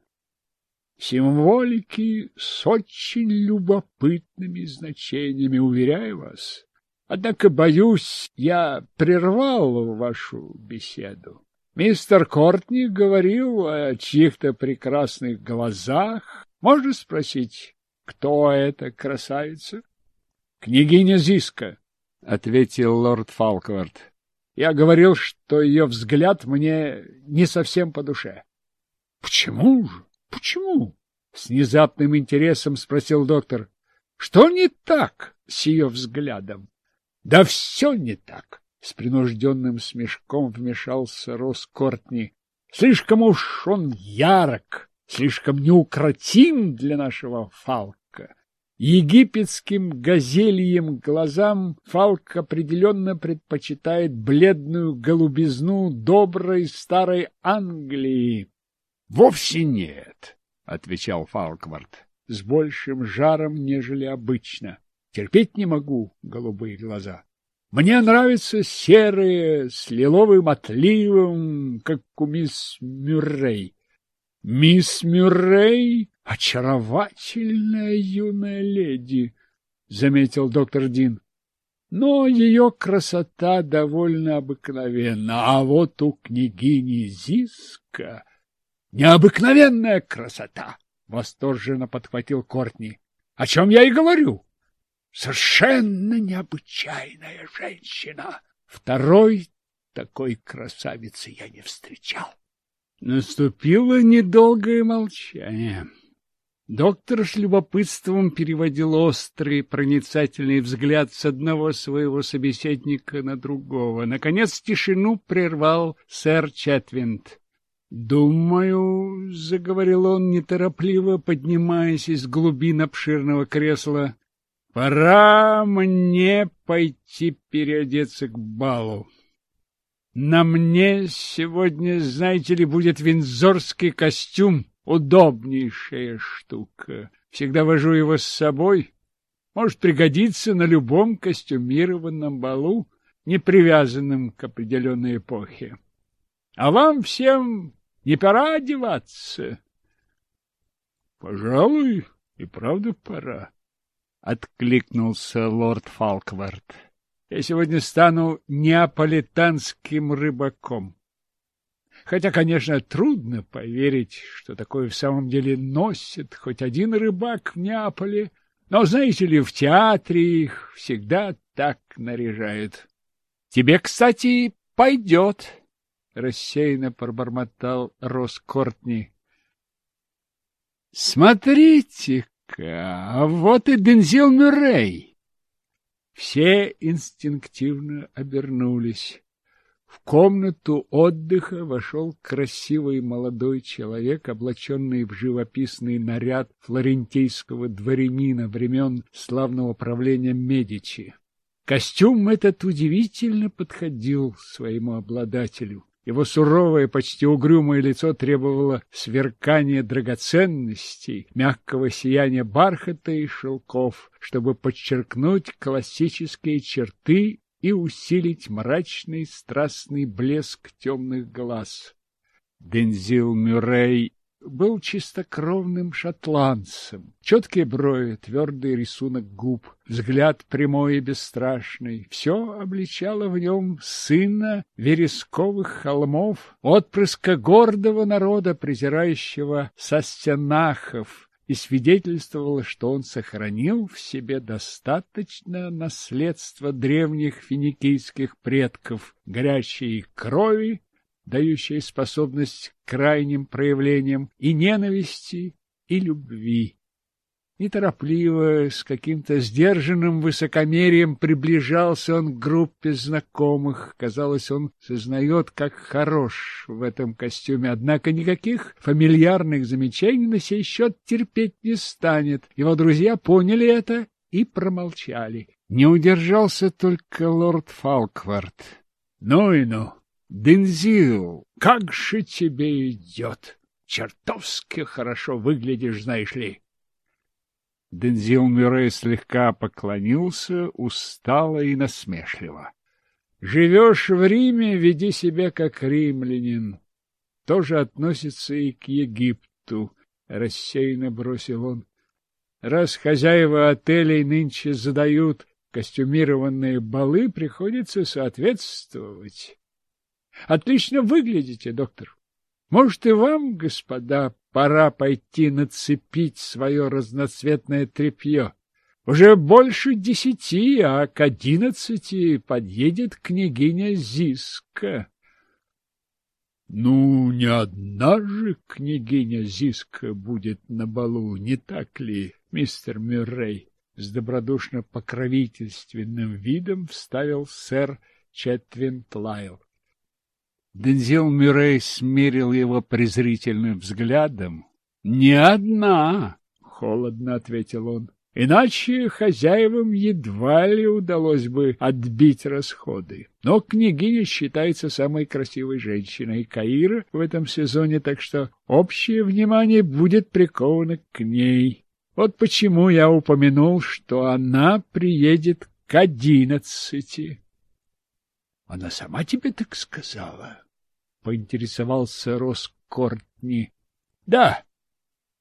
символики с очень любопытными значениями, уверяю вас. Однако, боюсь, я прервал вашу беседу. Мистер Кортни говорил о чьих-то прекрасных глазах. Можно спросить, кто эта красавица? — Княгиня Зиска, — ответил лорд Фалквард. Я говорил, что ее взгляд мне не совсем по душе. — Почему же? почему?» С внезапным интересом спросил доктор. «Что не так с ее взглядом?» «Да все не так!» С принужденным смешком вмешался Рос Кортни. «Слишком уж он ярок, слишком неукротим для нашего Фалка. Египетским газельем глазам Фалк определенно предпочитает бледную голубизну доброй старой Англии, «Вовсе нет», — отвечал Фалквард с большим жаром, нежели обычно. «Терпеть не могу голубые глаза. Мне нравятся серые, с лиловым отливом, как у мисс Мюррей. Мисс Мюррей — очаровательная юная леди, — заметил доктор Дин. Но ее красота довольно обыкновенна, а вот у княгини Зиска необыкновенная красота! — восторженно подхватил Кортни. — О чем я и говорю. Совершенно необычайная женщина. Второй такой красавицы я не встречал. Наступило недолгое молчание. Доктор с любопытством переводил острый, проницательный взгляд с одного своего собеседника на другого. Наконец тишину прервал сэр Четвинд. «Думаю», — заговорил он неторопливо, поднимаясь из глубин обширного кресла, — «пора мне пойти переодеться к балу. На мне сегодня, знаете ли, будет винзорский костюм, удобнейшая штука. Всегда вожу его с собой. Может пригодиться на любом костюмированном балу, не привязанном к определенной эпохе». А вам всем не пора одеваться? — Пожалуй, и правда пора, — откликнулся лорд Фалквард. — Я сегодня стану неаполитанским рыбаком. Хотя, конечно, трудно поверить, что такое в самом деле носит хоть один рыбак в Неаполе, но, знаете ли, в театре их всегда так наряжают. Тебе, кстати, пойдет рассеянно пробормотал Рос Кортни. «Смотрите-ка, а вот и Дензил Мюррей!» Все инстинктивно обернулись. В комнату отдыха вошел красивый молодой человек, облаченный в живописный наряд флорентийского дворянина времен славного правления Медичи. Костюм этот удивительно подходил своему обладателю. Его суровое, почти угрюмое лицо требовало сверкания драгоценностей, мягкого сияния бархата и шелков, чтобы подчеркнуть классические черты и усилить мрачный страстный блеск темных глаз. Дензил Мюррей был чистокровным шотландцем. Четкие брови, твердый рисунок губ, взгляд прямой и бесстрашный. Все обличало в нем сына вересковых холмов, отпрыска гордого народа, презирающего состянахов, и свидетельствовало, что он сохранил в себе достаточно наследства древних финикийских предков, горячей крови дающее способность к крайним проявлениям и ненависти, и любви. Неторопливо, с каким-то сдержанным высокомерием приближался он к группе знакомых. Казалось, он сознает, как хорош в этом костюме, однако никаких фамильярных замечаний на сей счет терпеть не станет. Его друзья поняли это и промолчали. Не удержался только лорд Фалквард. Ну и ну! Дензил, как же тебе идет! Чертовски хорошо выглядишь, знаешь ли!» Дензил Мюррей слегка поклонился, устало и насмешливо. «Живешь в Риме, веди себя как римлянин. Тоже относится и к Египту», — рассеянно бросил он. «Раз хозяева отелей нынче задают костюмированные балы, приходится соответствовать». Отлично выглядите, доктор. Может, и вам, господа, пора пойти нацепить свое разноцветное тряпье. Уже больше десяти, а к одиннадцати подъедет княгиня Зиска. Ну, не одна же княгиня Зиска будет на балу, не так ли, мистер Мюррей? С добродушно-покровительственным видом вставил сэр Четвин Тлайл. Дензил Мюррей смирил его презрительным взглядом. — Не одна, — холодно ответил он. Иначе хозяевам едва ли удалось бы отбить расходы. Но княгиня считается самой красивой женщиной Каира в этом сезоне, так что общее внимание будет приковано к ней. Вот почему я упомянул, что она приедет к одиннадцати. — Она сама тебе так сказала? — поинтересовался Рос Кортни. «Да!»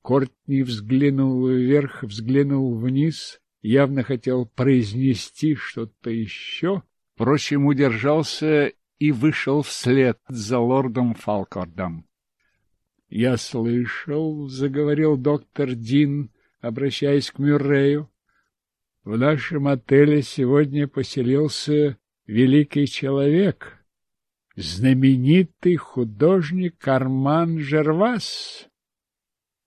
Кортни взглянул вверх, взглянул вниз, явно хотел произнести что-то еще, впрочем, удержался и вышел вслед за лордом Фалкордом. — Я слышал, — заговорил доктор Дин, обращаясь к Мюррею, — в нашем отеле сегодня поселился великий человек, знаменитый художник Карман Жервас.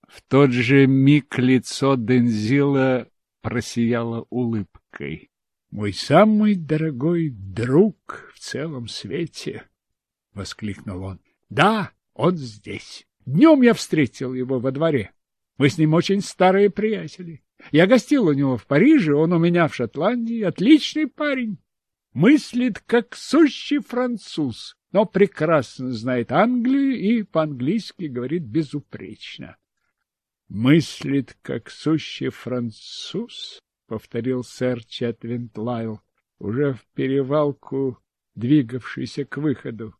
В тот же миг лицо Дензила просияло улыбкой. «Мой самый дорогой друг в целом свете!» — воскликнул он. «Да, он здесь. Днем я встретил его во дворе. Мы с ним очень старые приятели. Я гостил у него в Париже, он у меня в Шотландии. Отличный парень. Мыслит, как сущий француз но прекрасно знает Англию и по-английски говорит безупречно. «Мыслит, как сущий француз», — повторил сэр Четвин Лайл, уже в перевалку двигавшийся к выходу.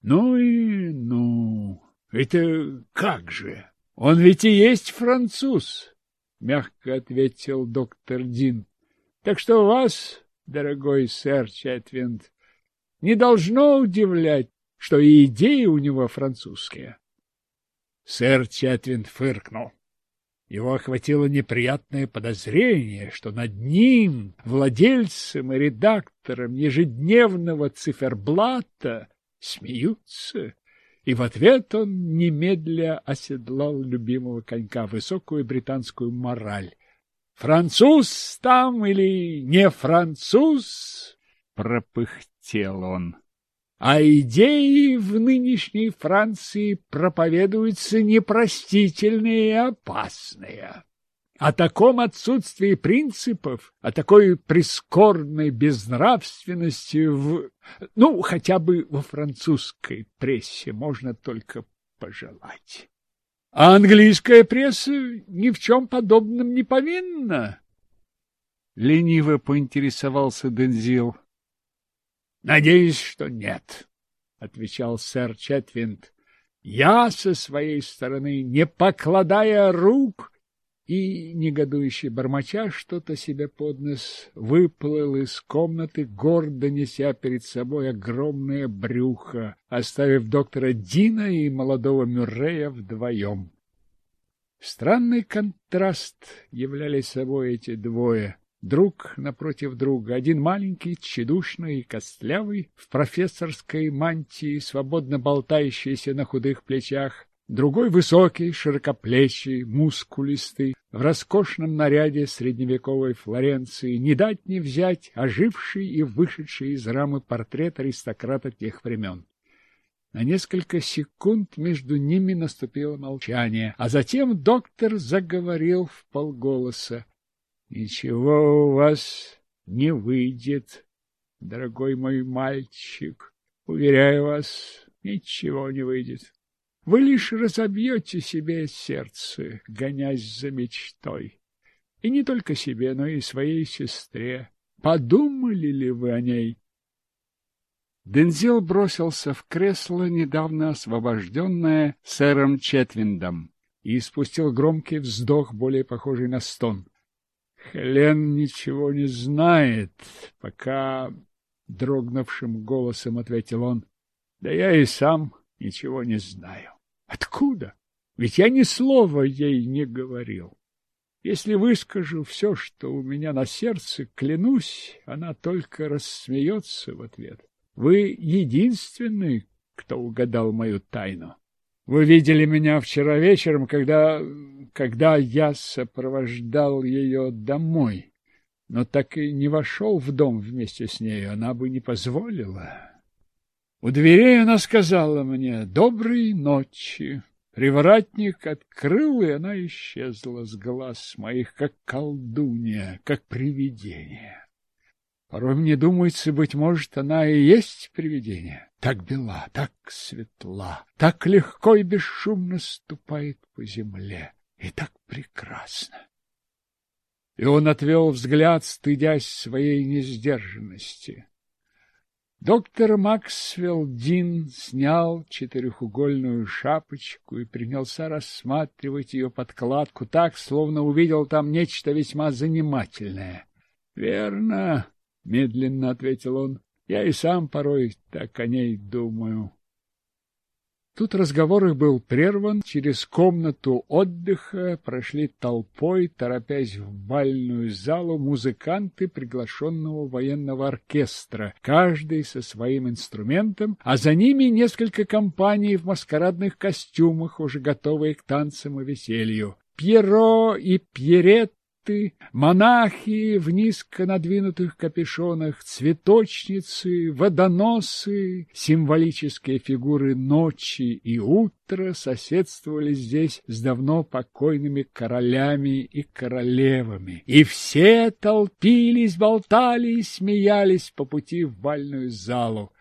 «Ну и ну! Это как же? Он ведь и есть француз!» — мягко ответил доктор Дин. — Так что вас, дорогой сэр Четвинд, не должно удивлять, что и идеи у него французские. Сэр Четвин фыркнул. Его охватило неприятное подозрение, что над ним, владельцем и редактором ежедневного циферблата, смеются, и в ответ он немедля оседлал любимого конька высокую британскую мораль. «Француз там или не француз?» пропыхтел пыхтел он. А идеи в нынешней Франции проповедуются непростительные и опасные. О таком отсутствии принципов, о такой прискорбной безнравственности в... Ну, хотя бы во французской прессе можно только пожелать. А английская пресса ни в чем подобном не повинна. Лениво поинтересовался Дензил. Надеюсь, что нет, — отвечал сэр Четвинд. Я со своей стороны, не покладая рук и, негодующий бормоча, что-то себе под нос выплыл из комнаты, гордо неся перед собой огромное брюхо, оставив доктора Дина и молодого Мюррея вдвоем. Странный контраст являли собой эти двое. Друг напротив друга, один маленький, тщедушный и костлявый, в профессорской мантии, свободно болтающийся на худых плечах, другой высокий, широкоплечий, мускулистый, в роскошном наряде средневековой Флоренции, не дать не взять оживший и вышедший из рамы портрет аристократа тех времен. На несколько секунд между ними наступило молчание, а затем доктор заговорил в полголоса ничего у вас не выйдет, дорогой мой мальчик. Уверяю вас, ничего не выйдет. Вы лишь разобьете себе сердце, гонясь за мечтой. И не только себе, но и своей сестре. Подумали ли вы о ней? Дензил бросился в кресло, недавно освобожденное сэром Четвиндом, и испустил громкий вздох, более похожий на стон. Хелен ничего не знает, пока дрогнувшим голосом ответил он. Да я и сам ничего не знаю. Откуда? Ведь я ни слова ей не говорил. Если выскажу все, что у меня на сердце, клянусь, она только рассмеется в ответ. Вы единственный, кто угадал мою тайну. Вы видели меня вчера вечером, когда... когда я сопровождал ее домой, но так и не вошел в дом вместе с ней, она бы не позволила. У дверей она сказала мне «Доброй ночи». Привратник открыл, и она исчезла с глаз моих, как колдунья, как привидение. Порой мне думается, быть может, она и есть привидение. Так бела, так светла, так легко и бесшумно ступает по земле. И так прекрасно. И он отвел взгляд, стыдясь своей несдержанности. Доктор Максвелл Дин снял четырехугольную шапочку и принялся рассматривать ее подкладку так, словно увидел там нечто весьма занимательное. — Верно, медленно ответил он. Я и сам порой так о ней думаю. Тут разговор их был прерван, через комнату отдыха прошли толпой, торопясь в бальную залу музыканты приглашенного военного оркестра, каждый со своим инструментом, а за ними несколько компаний в маскарадных костюмах, уже готовые к танцам и веселью. Пьеро и Пьерет артисты, монахи в низко надвинутых капюшонах, цветочницы, водоносы, символические фигуры ночи и утра соседствовали здесь с давно покойными королями и королевами. И все толпились, болтали и смеялись по пути в бальную залу.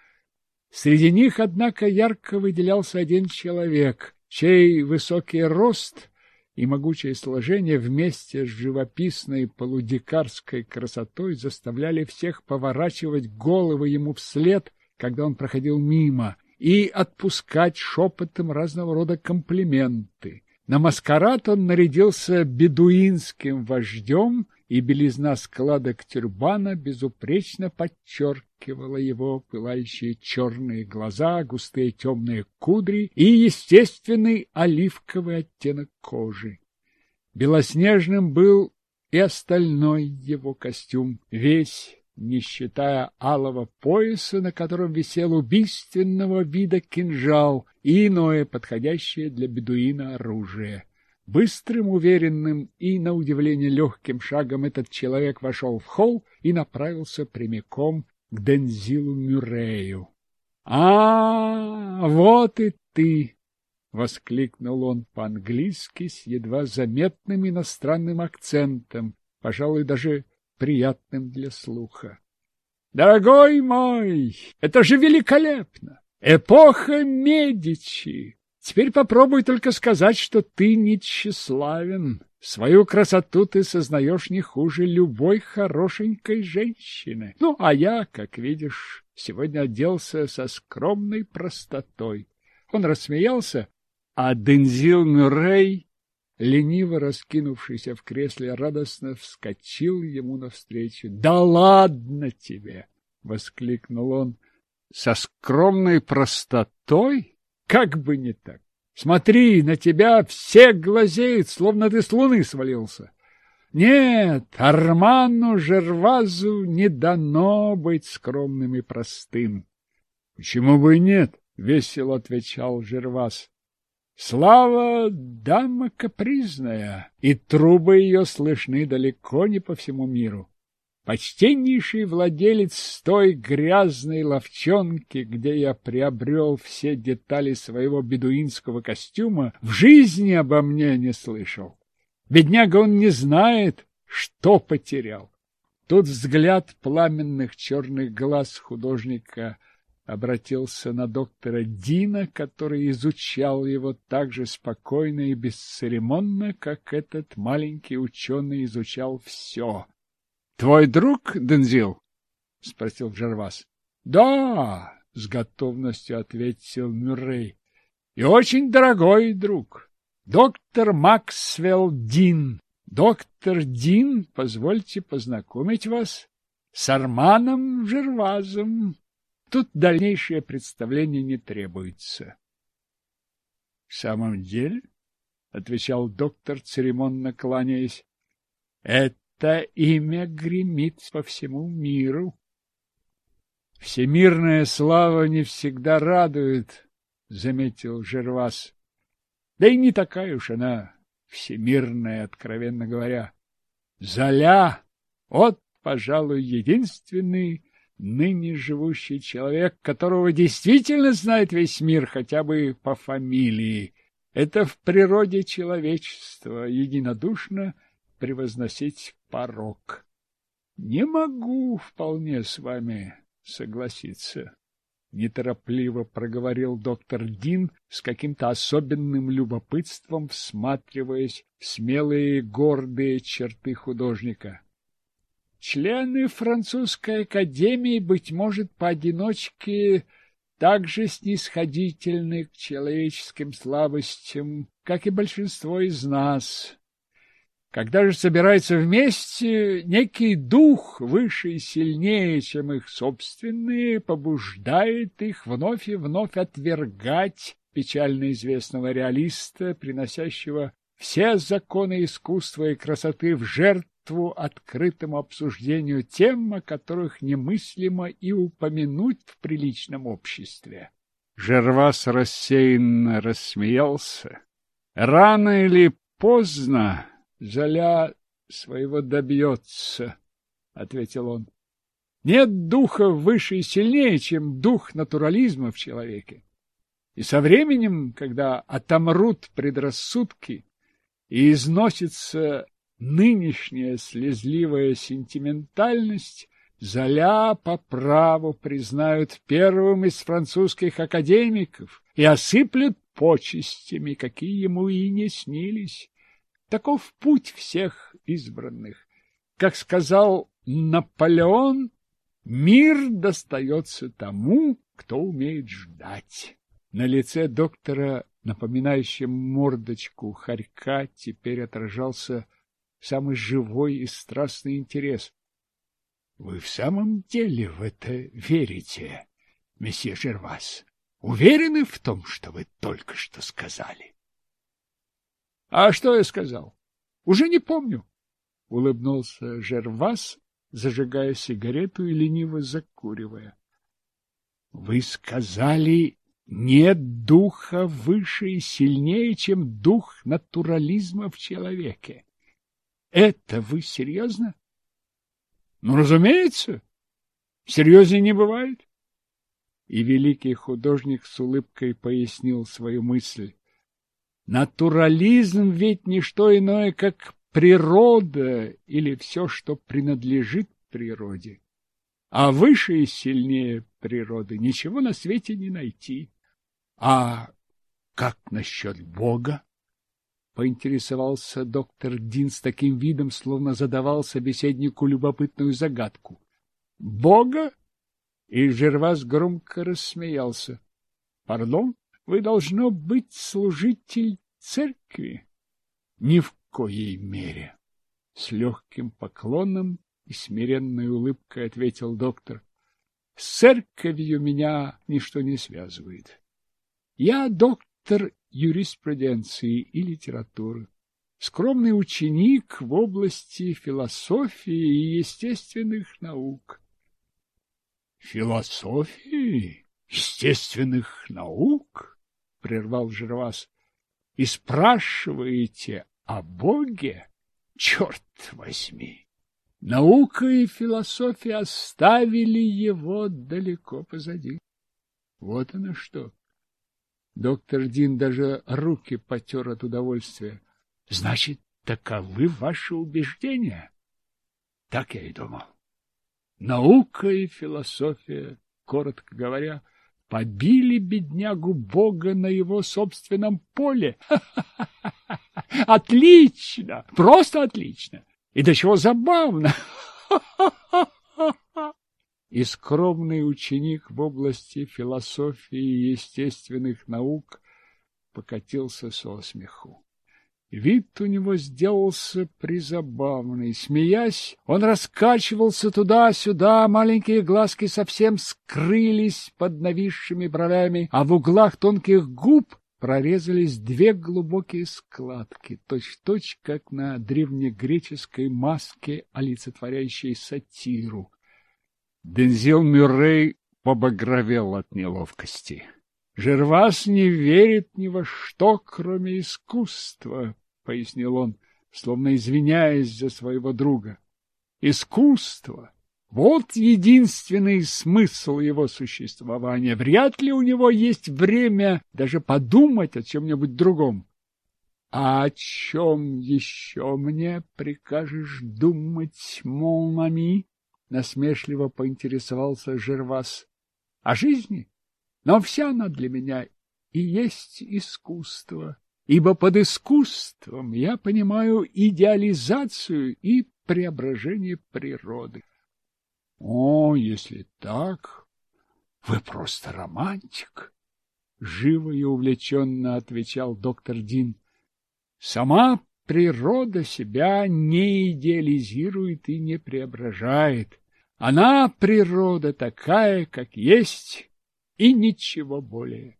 Среди них, однако, ярко выделялся один человек, чей высокий рост – и могучее сложение вместе с живописной полудикарской красотой заставляли всех поворачивать головы ему вслед, когда он проходил мимо, и отпускать шепотом разного рода комплименты. На маскарад он нарядился бедуинским вождем, и белизна складок тюрбана безупречно подчеркивала, обволакивало его пылающие черные глаза, густые темные кудри и естественный оливковый оттенок кожи. Белоснежным был и остальной его костюм, весь, не считая алого пояса, на котором висел убийственного вида кинжал и иное подходящее для бедуина оружие. Быстрым, уверенным и, на удивление, легким шагом этот человек вошел в холл и направился прямиком к Дензилу Мюрею. «А, -а вот и ты!» — воскликнул он по-английски с едва заметным иностранным акцентом, пожалуй, даже приятным для слуха. «Дорогой мой, это же великолепно! Эпоха Медичи! Теперь попробуй только сказать, что ты не тщеславен. Свою красоту ты сознаешь не хуже любой хорошенькой женщины. Ну, а я, как видишь, сегодня оделся со скромной простотой. Он рассмеялся, а Дензил Мюррей, лениво раскинувшийся в кресле, радостно вскочил ему навстречу. — Да ладно тебе! — воскликнул он. — Со скромной простотой? Как бы не так. Смотри, на тебя все глазеют, словно ты с луны свалился. Нет, Арману Жервазу не дано быть скромным и простым. Почему бы и нет? — весело отвечал Жерваз. Слава дама капризная, и трубы ее слышны далеко не по всему миру почтеннейший владелец той грязной ловчонки, где я приобрел все детали своего бедуинского костюма, в жизни обо мне не слышал. Бедняга он не знает, что потерял. Тут взгляд пламенных черных глаз художника обратился на доктора Дина, который изучал его так же спокойно и бесцеремонно, как этот маленький ученый изучал все Твой друг, Дензил? — спросил Жервас. — Да, — с готовностью ответил Мюррей. — И очень дорогой друг. Доктор Максвелл Дин. Доктор Дин, позвольте познакомить вас с Арманом Жервазом. Тут дальнейшее представление не требуется. — В самом деле, — отвечал доктор, церемонно кланяясь, — это это имя гремит по всему миру. Всемирная слава не всегда радует, заметил Жервас. Да и не такая уж она всемирная, откровенно говоря. Золя, вот, пожалуй, единственный ныне живущий человек, которого действительно знает весь мир, хотя бы по фамилии. Это в природе человечества единодушно – превозносить порог. Не могу вполне с вами согласиться. Неторопливо проговорил доктор Дин с каким-то особенным любопытством, всматриваясь в смелые гордые черты художника. Члены французской академии, быть может, поодиночке также снисходительны к человеческим слабостям, как и большинство из нас. Когда же собирается вместе, некий дух выше и сильнее, чем их собственные, побуждает их вновь и вновь отвергать печально известного реалиста, приносящего все законы искусства и красоты в жертву открытому обсуждению тем, о которых немыслимо и упомянуть в приличном обществе. Жервас рассеянно рассмеялся. Рано или поздно Золя своего добьется, — ответил он. Нет духа выше и сильнее, чем дух натурализма в человеке. И со временем, когда отомрут предрассудки и износится нынешняя слезливая сентиментальность, Золя по праву признают первым из французских академиков и осыплют почестями, какие ему и не снились. Таков путь всех избранных. Как сказал Наполеон, мир достается тому, кто умеет ждать. На лице доктора, напоминающем мордочку хорька, теперь отражался самый живой и страстный интерес. — Вы в самом деле в это верите, месье Жервас? Уверены в том, что вы только что сказали? А что я сказал? Уже не помню. Улыбнулся Жервас, зажигая сигарету и лениво закуривая. Вы сказали, нет духа выше и сильнее, чем дух натурализма в человеке. Это вы серьезно? Ну, разумеется. Серьезнее не бывает. И великий художник с улыбкой пояснил свою мысль. Натурализм ведь не что иное, как природа или все, что принадлежит природе. А выше и сильнее природы ничего на свете не найти. А как насчет Бога? Поинтересовался доктор Дин с таким видом, словно задавал собеседнику любопытную загадку. Бога? И Жервас громко рассмеялся. Пардон? Вы должно быть служитель церкви? Ни в коей мере. С легким поклоном и смиренной улыбкой ответил доктор. С церковью меня ничто не связывает. Я доктор юриспруденции и литературы, скромный ученик в области философии и естественных наук. Философии? Естественных наук? прервал Жервас. — И спрашиваете о Боге? Черт возьми! Наука и философия оставили его далеко позади. Вот оно что. Доктор Дин даже руки потер от удовольствия. — Значит, таковы ваши убеждения? Так я и думал. Наука и философия, коротко говоря, — Побили беднягу Бога на его собственном поле. Отлично! Просто отлично! И до чего забавно! И скромный ученик в области философии и естественных наук покатился со смеху. Вид у него сделался призабавный. Смеясь, он раскачивался туда-сюда, маленькие глазки совсем скрылись под нависшими бровями, а в углах тонких губ прорезались две глубокие складки, точь-в-точь, -точь, как на древнегреческой маске, олицетворяющей сатиру. Дензил Мюррей побагровел от неловкости. Жервас не верит ни во что, кроме искусства, — пояснил он, словно извиняясь за своего друга. Искусство — вот единственный смысл его существования. Вряд ли у него есть время даже подумать о чем-нибудь другом. А о чем еще мне прикажешь думать, мол, мами? — насмешливо поинтересовался Жервас. — О жизни? — но вся она для меня и есть искусство, ибо под искусством я понимаю идеализацию и преображение природы. О, если так, вы просто романтик, живо и увлеченно отвечал доктор Дин. Сама природа себя не идеализирует и не преображает. Она, природа, такая, как есть, и ничего более.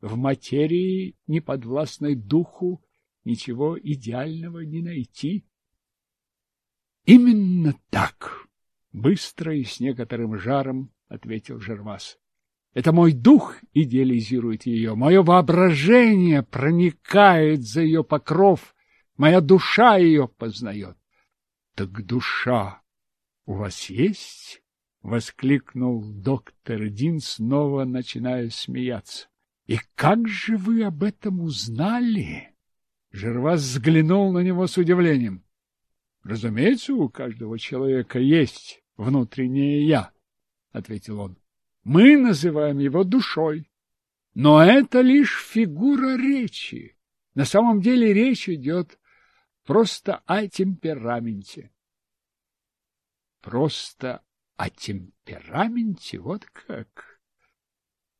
В материи, не подвластной духу, ничего идеального не найти. Именно так, быстро и с некоторым жаром ответил Жервас. Это мой дух идеализирует ее, мое воображение проникает за ее покров, моя душа ее познает. Так душа у вас есть? воскликнул доктор Дин, снова начиная смеяться. И как же вы об этом узнали? Жервас взглянул на него с удивлением. Разумеется, у каждого человека есть внутреннее я, ответил он. Мы называем его душой. Но это лишь фигура речи. На самом деле речь идет просто о темпераменте. Просто а о темпераменте вот как.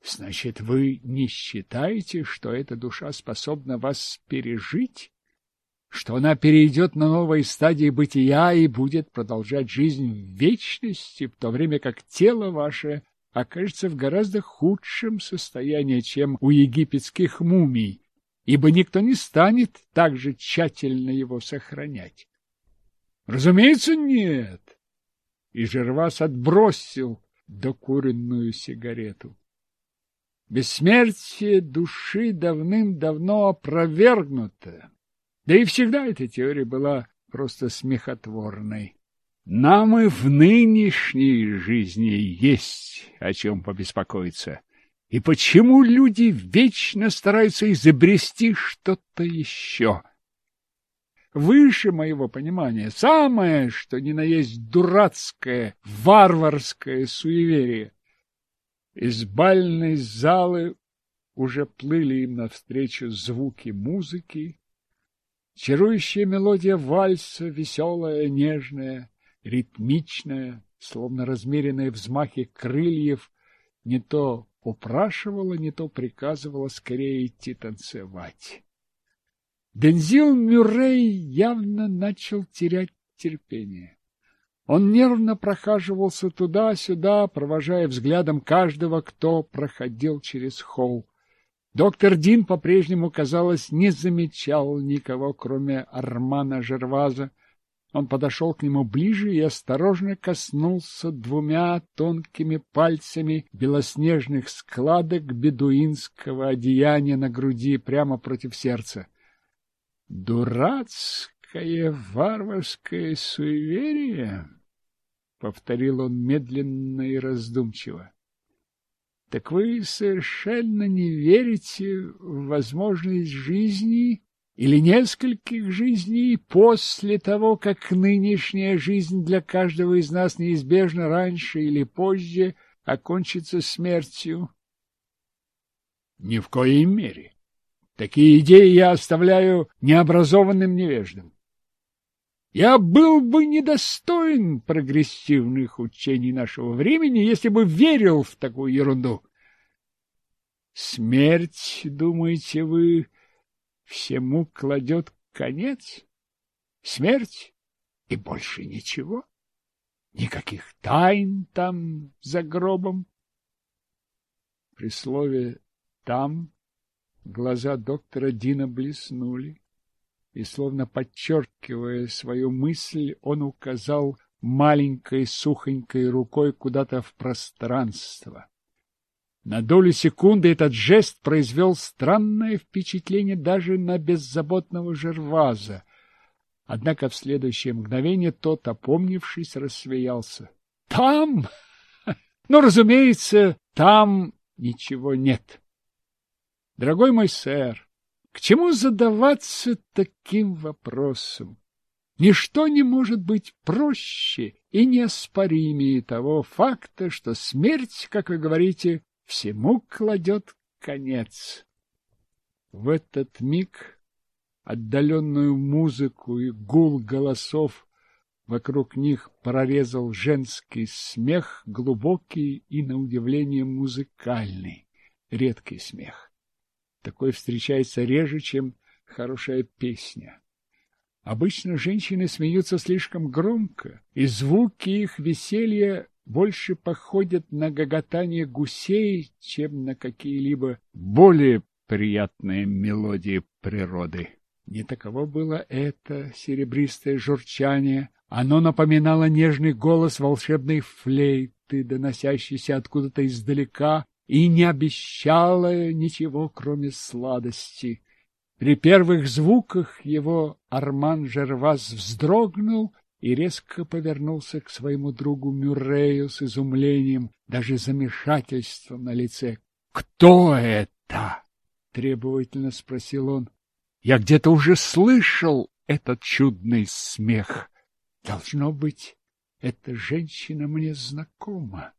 Значит, вы не считаете, что эта душа способна вас пережить? Что она перейдет на новой стадии бытия и будет продолжать жизнь в вечности, в то время как тело ваше окажется в гораздо худшем состоянии, чем у египетских мумий, ибо никто не станет так же тщательно его сохранять. Разумеется, нет и Жервас отбросил докуренную сигарету. Бессмертие души давным-давно опровергнуто, да и всегда эта теория была просто смехотворной. Нам и в нынешней жизни есть о чем побеспокоиться. И почему люди вечно стараются изобрести что-то еще? — выше моего понимания, самое, что ни на есть дурацкое, варварское суеверие. Из бальной залы уже плыли им навстречу звуки музыки, чарующая мелодия вальса, веселая, нежная, ритмичная, словно размеренные взмахи крыльев, не то упрашивала, не то приказывала скорее идти танцевать. Дензил Мюррей явно начал терять терпение. Он нервно прохаживался туда-сюда, провожая взглядом каждого, кто проходил через холл. Доктор Дин по-прежнему, казалось, не замечал никого, кроме Армана Жерваза. Он подошел к нему ближе и осторожно коснулся двумя тонкими пальцами белоснежных складок бедуинского одеяния на груди прямо против сердца дурацкое варварское суеверие, — повторил он медленно и раздумчиво, — так вы совершенно не верите в возможность жизни или нескольких жизней после того, как нынешняя жизнь для каждого из нас неизбежно раньше или позже окончится смертью? — Ни в коей мере. Такие идеи я оставляю необразованным невеждам. Я был бы недостоин прогрессивных учений нашего времени, если бы верил в такую ерунду. Смерть, думаете вы, всему кладет конец? Смерть и больше ничего? Никаких тайн там за гробом? При слове «там» Глаза доктора Дина блеснули, и, словно подчеркивая свою мысль, он указал маленькой сухонькой рукой куда-то в пространство. На долю секунды этот жест произвел странное впечатление даже на беззаботного Жерваза. Однако в следующее мгновение тот, опомнившись, рассмеялся. — Там? Ну, разумеется, там ничего нет. — Дорогой мой сэр, к чему задаваться таким вопросом? Ничто не может быть проще и неоспоримее того факта, что смерть, как вы говорите, всему кладет конец. В этот миг отдаленную музыку и гул голосов вокруг них прорезал женский смех, глубокий и, на удивление, музыкальный, редкий смех. Такой встречается реже, чем хорошая песня. Обычно женщины смеются слишком громко, и звуки их веселья больше походят на гоготание гусей, чем на какие-либо более приятные мелодии природы. Не таково было это серебристое журчание. Оно напоминало нежный голос волшебной флейты, доносящийся откуда-то издалека, и не обещала ничего, кроме сладости. При первых звуках его Арман Жерваз вздрогнул и резко повернулся к своему другу Мюррею с изумлением, даже замешательством на лице. «Кто это?» — требовательно спросил он. «Я где-то уже слышал этот чудный смех. Должно быть, эта женщина мне знакома».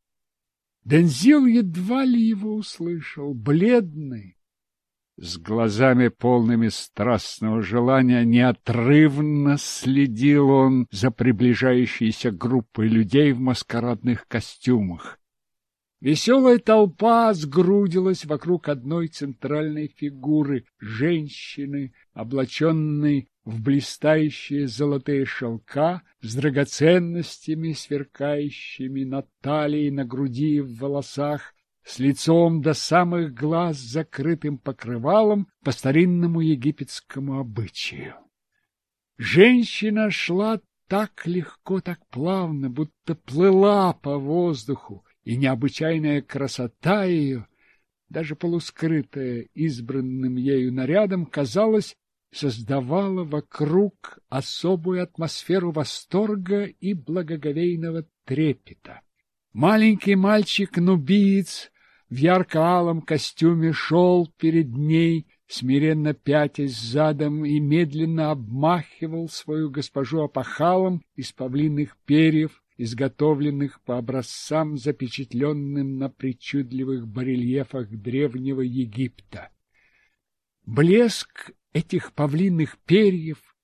Дензил едва ли его услышал, бледный, с глазами полными страстного желания, неотрывно следил он за приближающейся группой людей в маскарадных костюмах. Веселая толпа сгрудилась вокруг одной центральной фигуры, женщины, облаченной в блистающие золотые шелка с драгоценностями, сверкающими на талии, на груди и в волосах, с лицом до самых глаз закрытым покрывалом по старинному египетскому обычаю. Женщина шла так легко, так плавно, будто плыла по воздуху, и необычайная красота ее, даже полускрытая избранным ею нарядом, казалась создавала вокруг особую атмосферу восторга и благоговейного трепета. Маленький мальчик-нубиец в ярко-алом костюме шел перед ней, смиренно пятясь задом и медленно обмахивал свою госпожу опахалом из павлиных перьев, изготовленных по образцам, запечатленным на причудливых барельефах древнего Египта. Блеск этих павлиных перьев,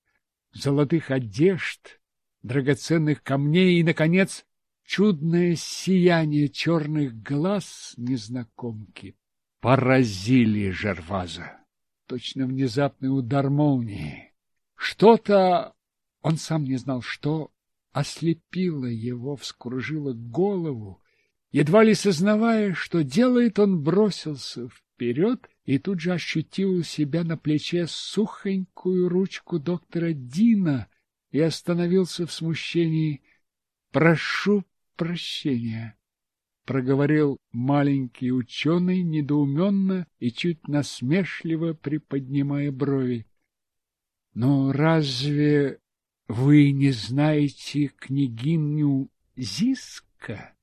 золотых одежд, драгоценных камней и, наконец, чудное сияние черных глаз незнакомки поразили Жерваза. Точно внезапный удар молнии. Что-то, он сам не знал что, ослепило его, вскружило голову, Едва ли сознавая, что делает, он бросился вперед и тут же ощутил у себя на плече сухонькую ручку доктора Дина и остановился в смущении. «Прошу прощения», — проговорил маленький ученый недоуменно и чуть насмешливо приподнимая брови. «Но разве вы не знаете княгиню Зиска?»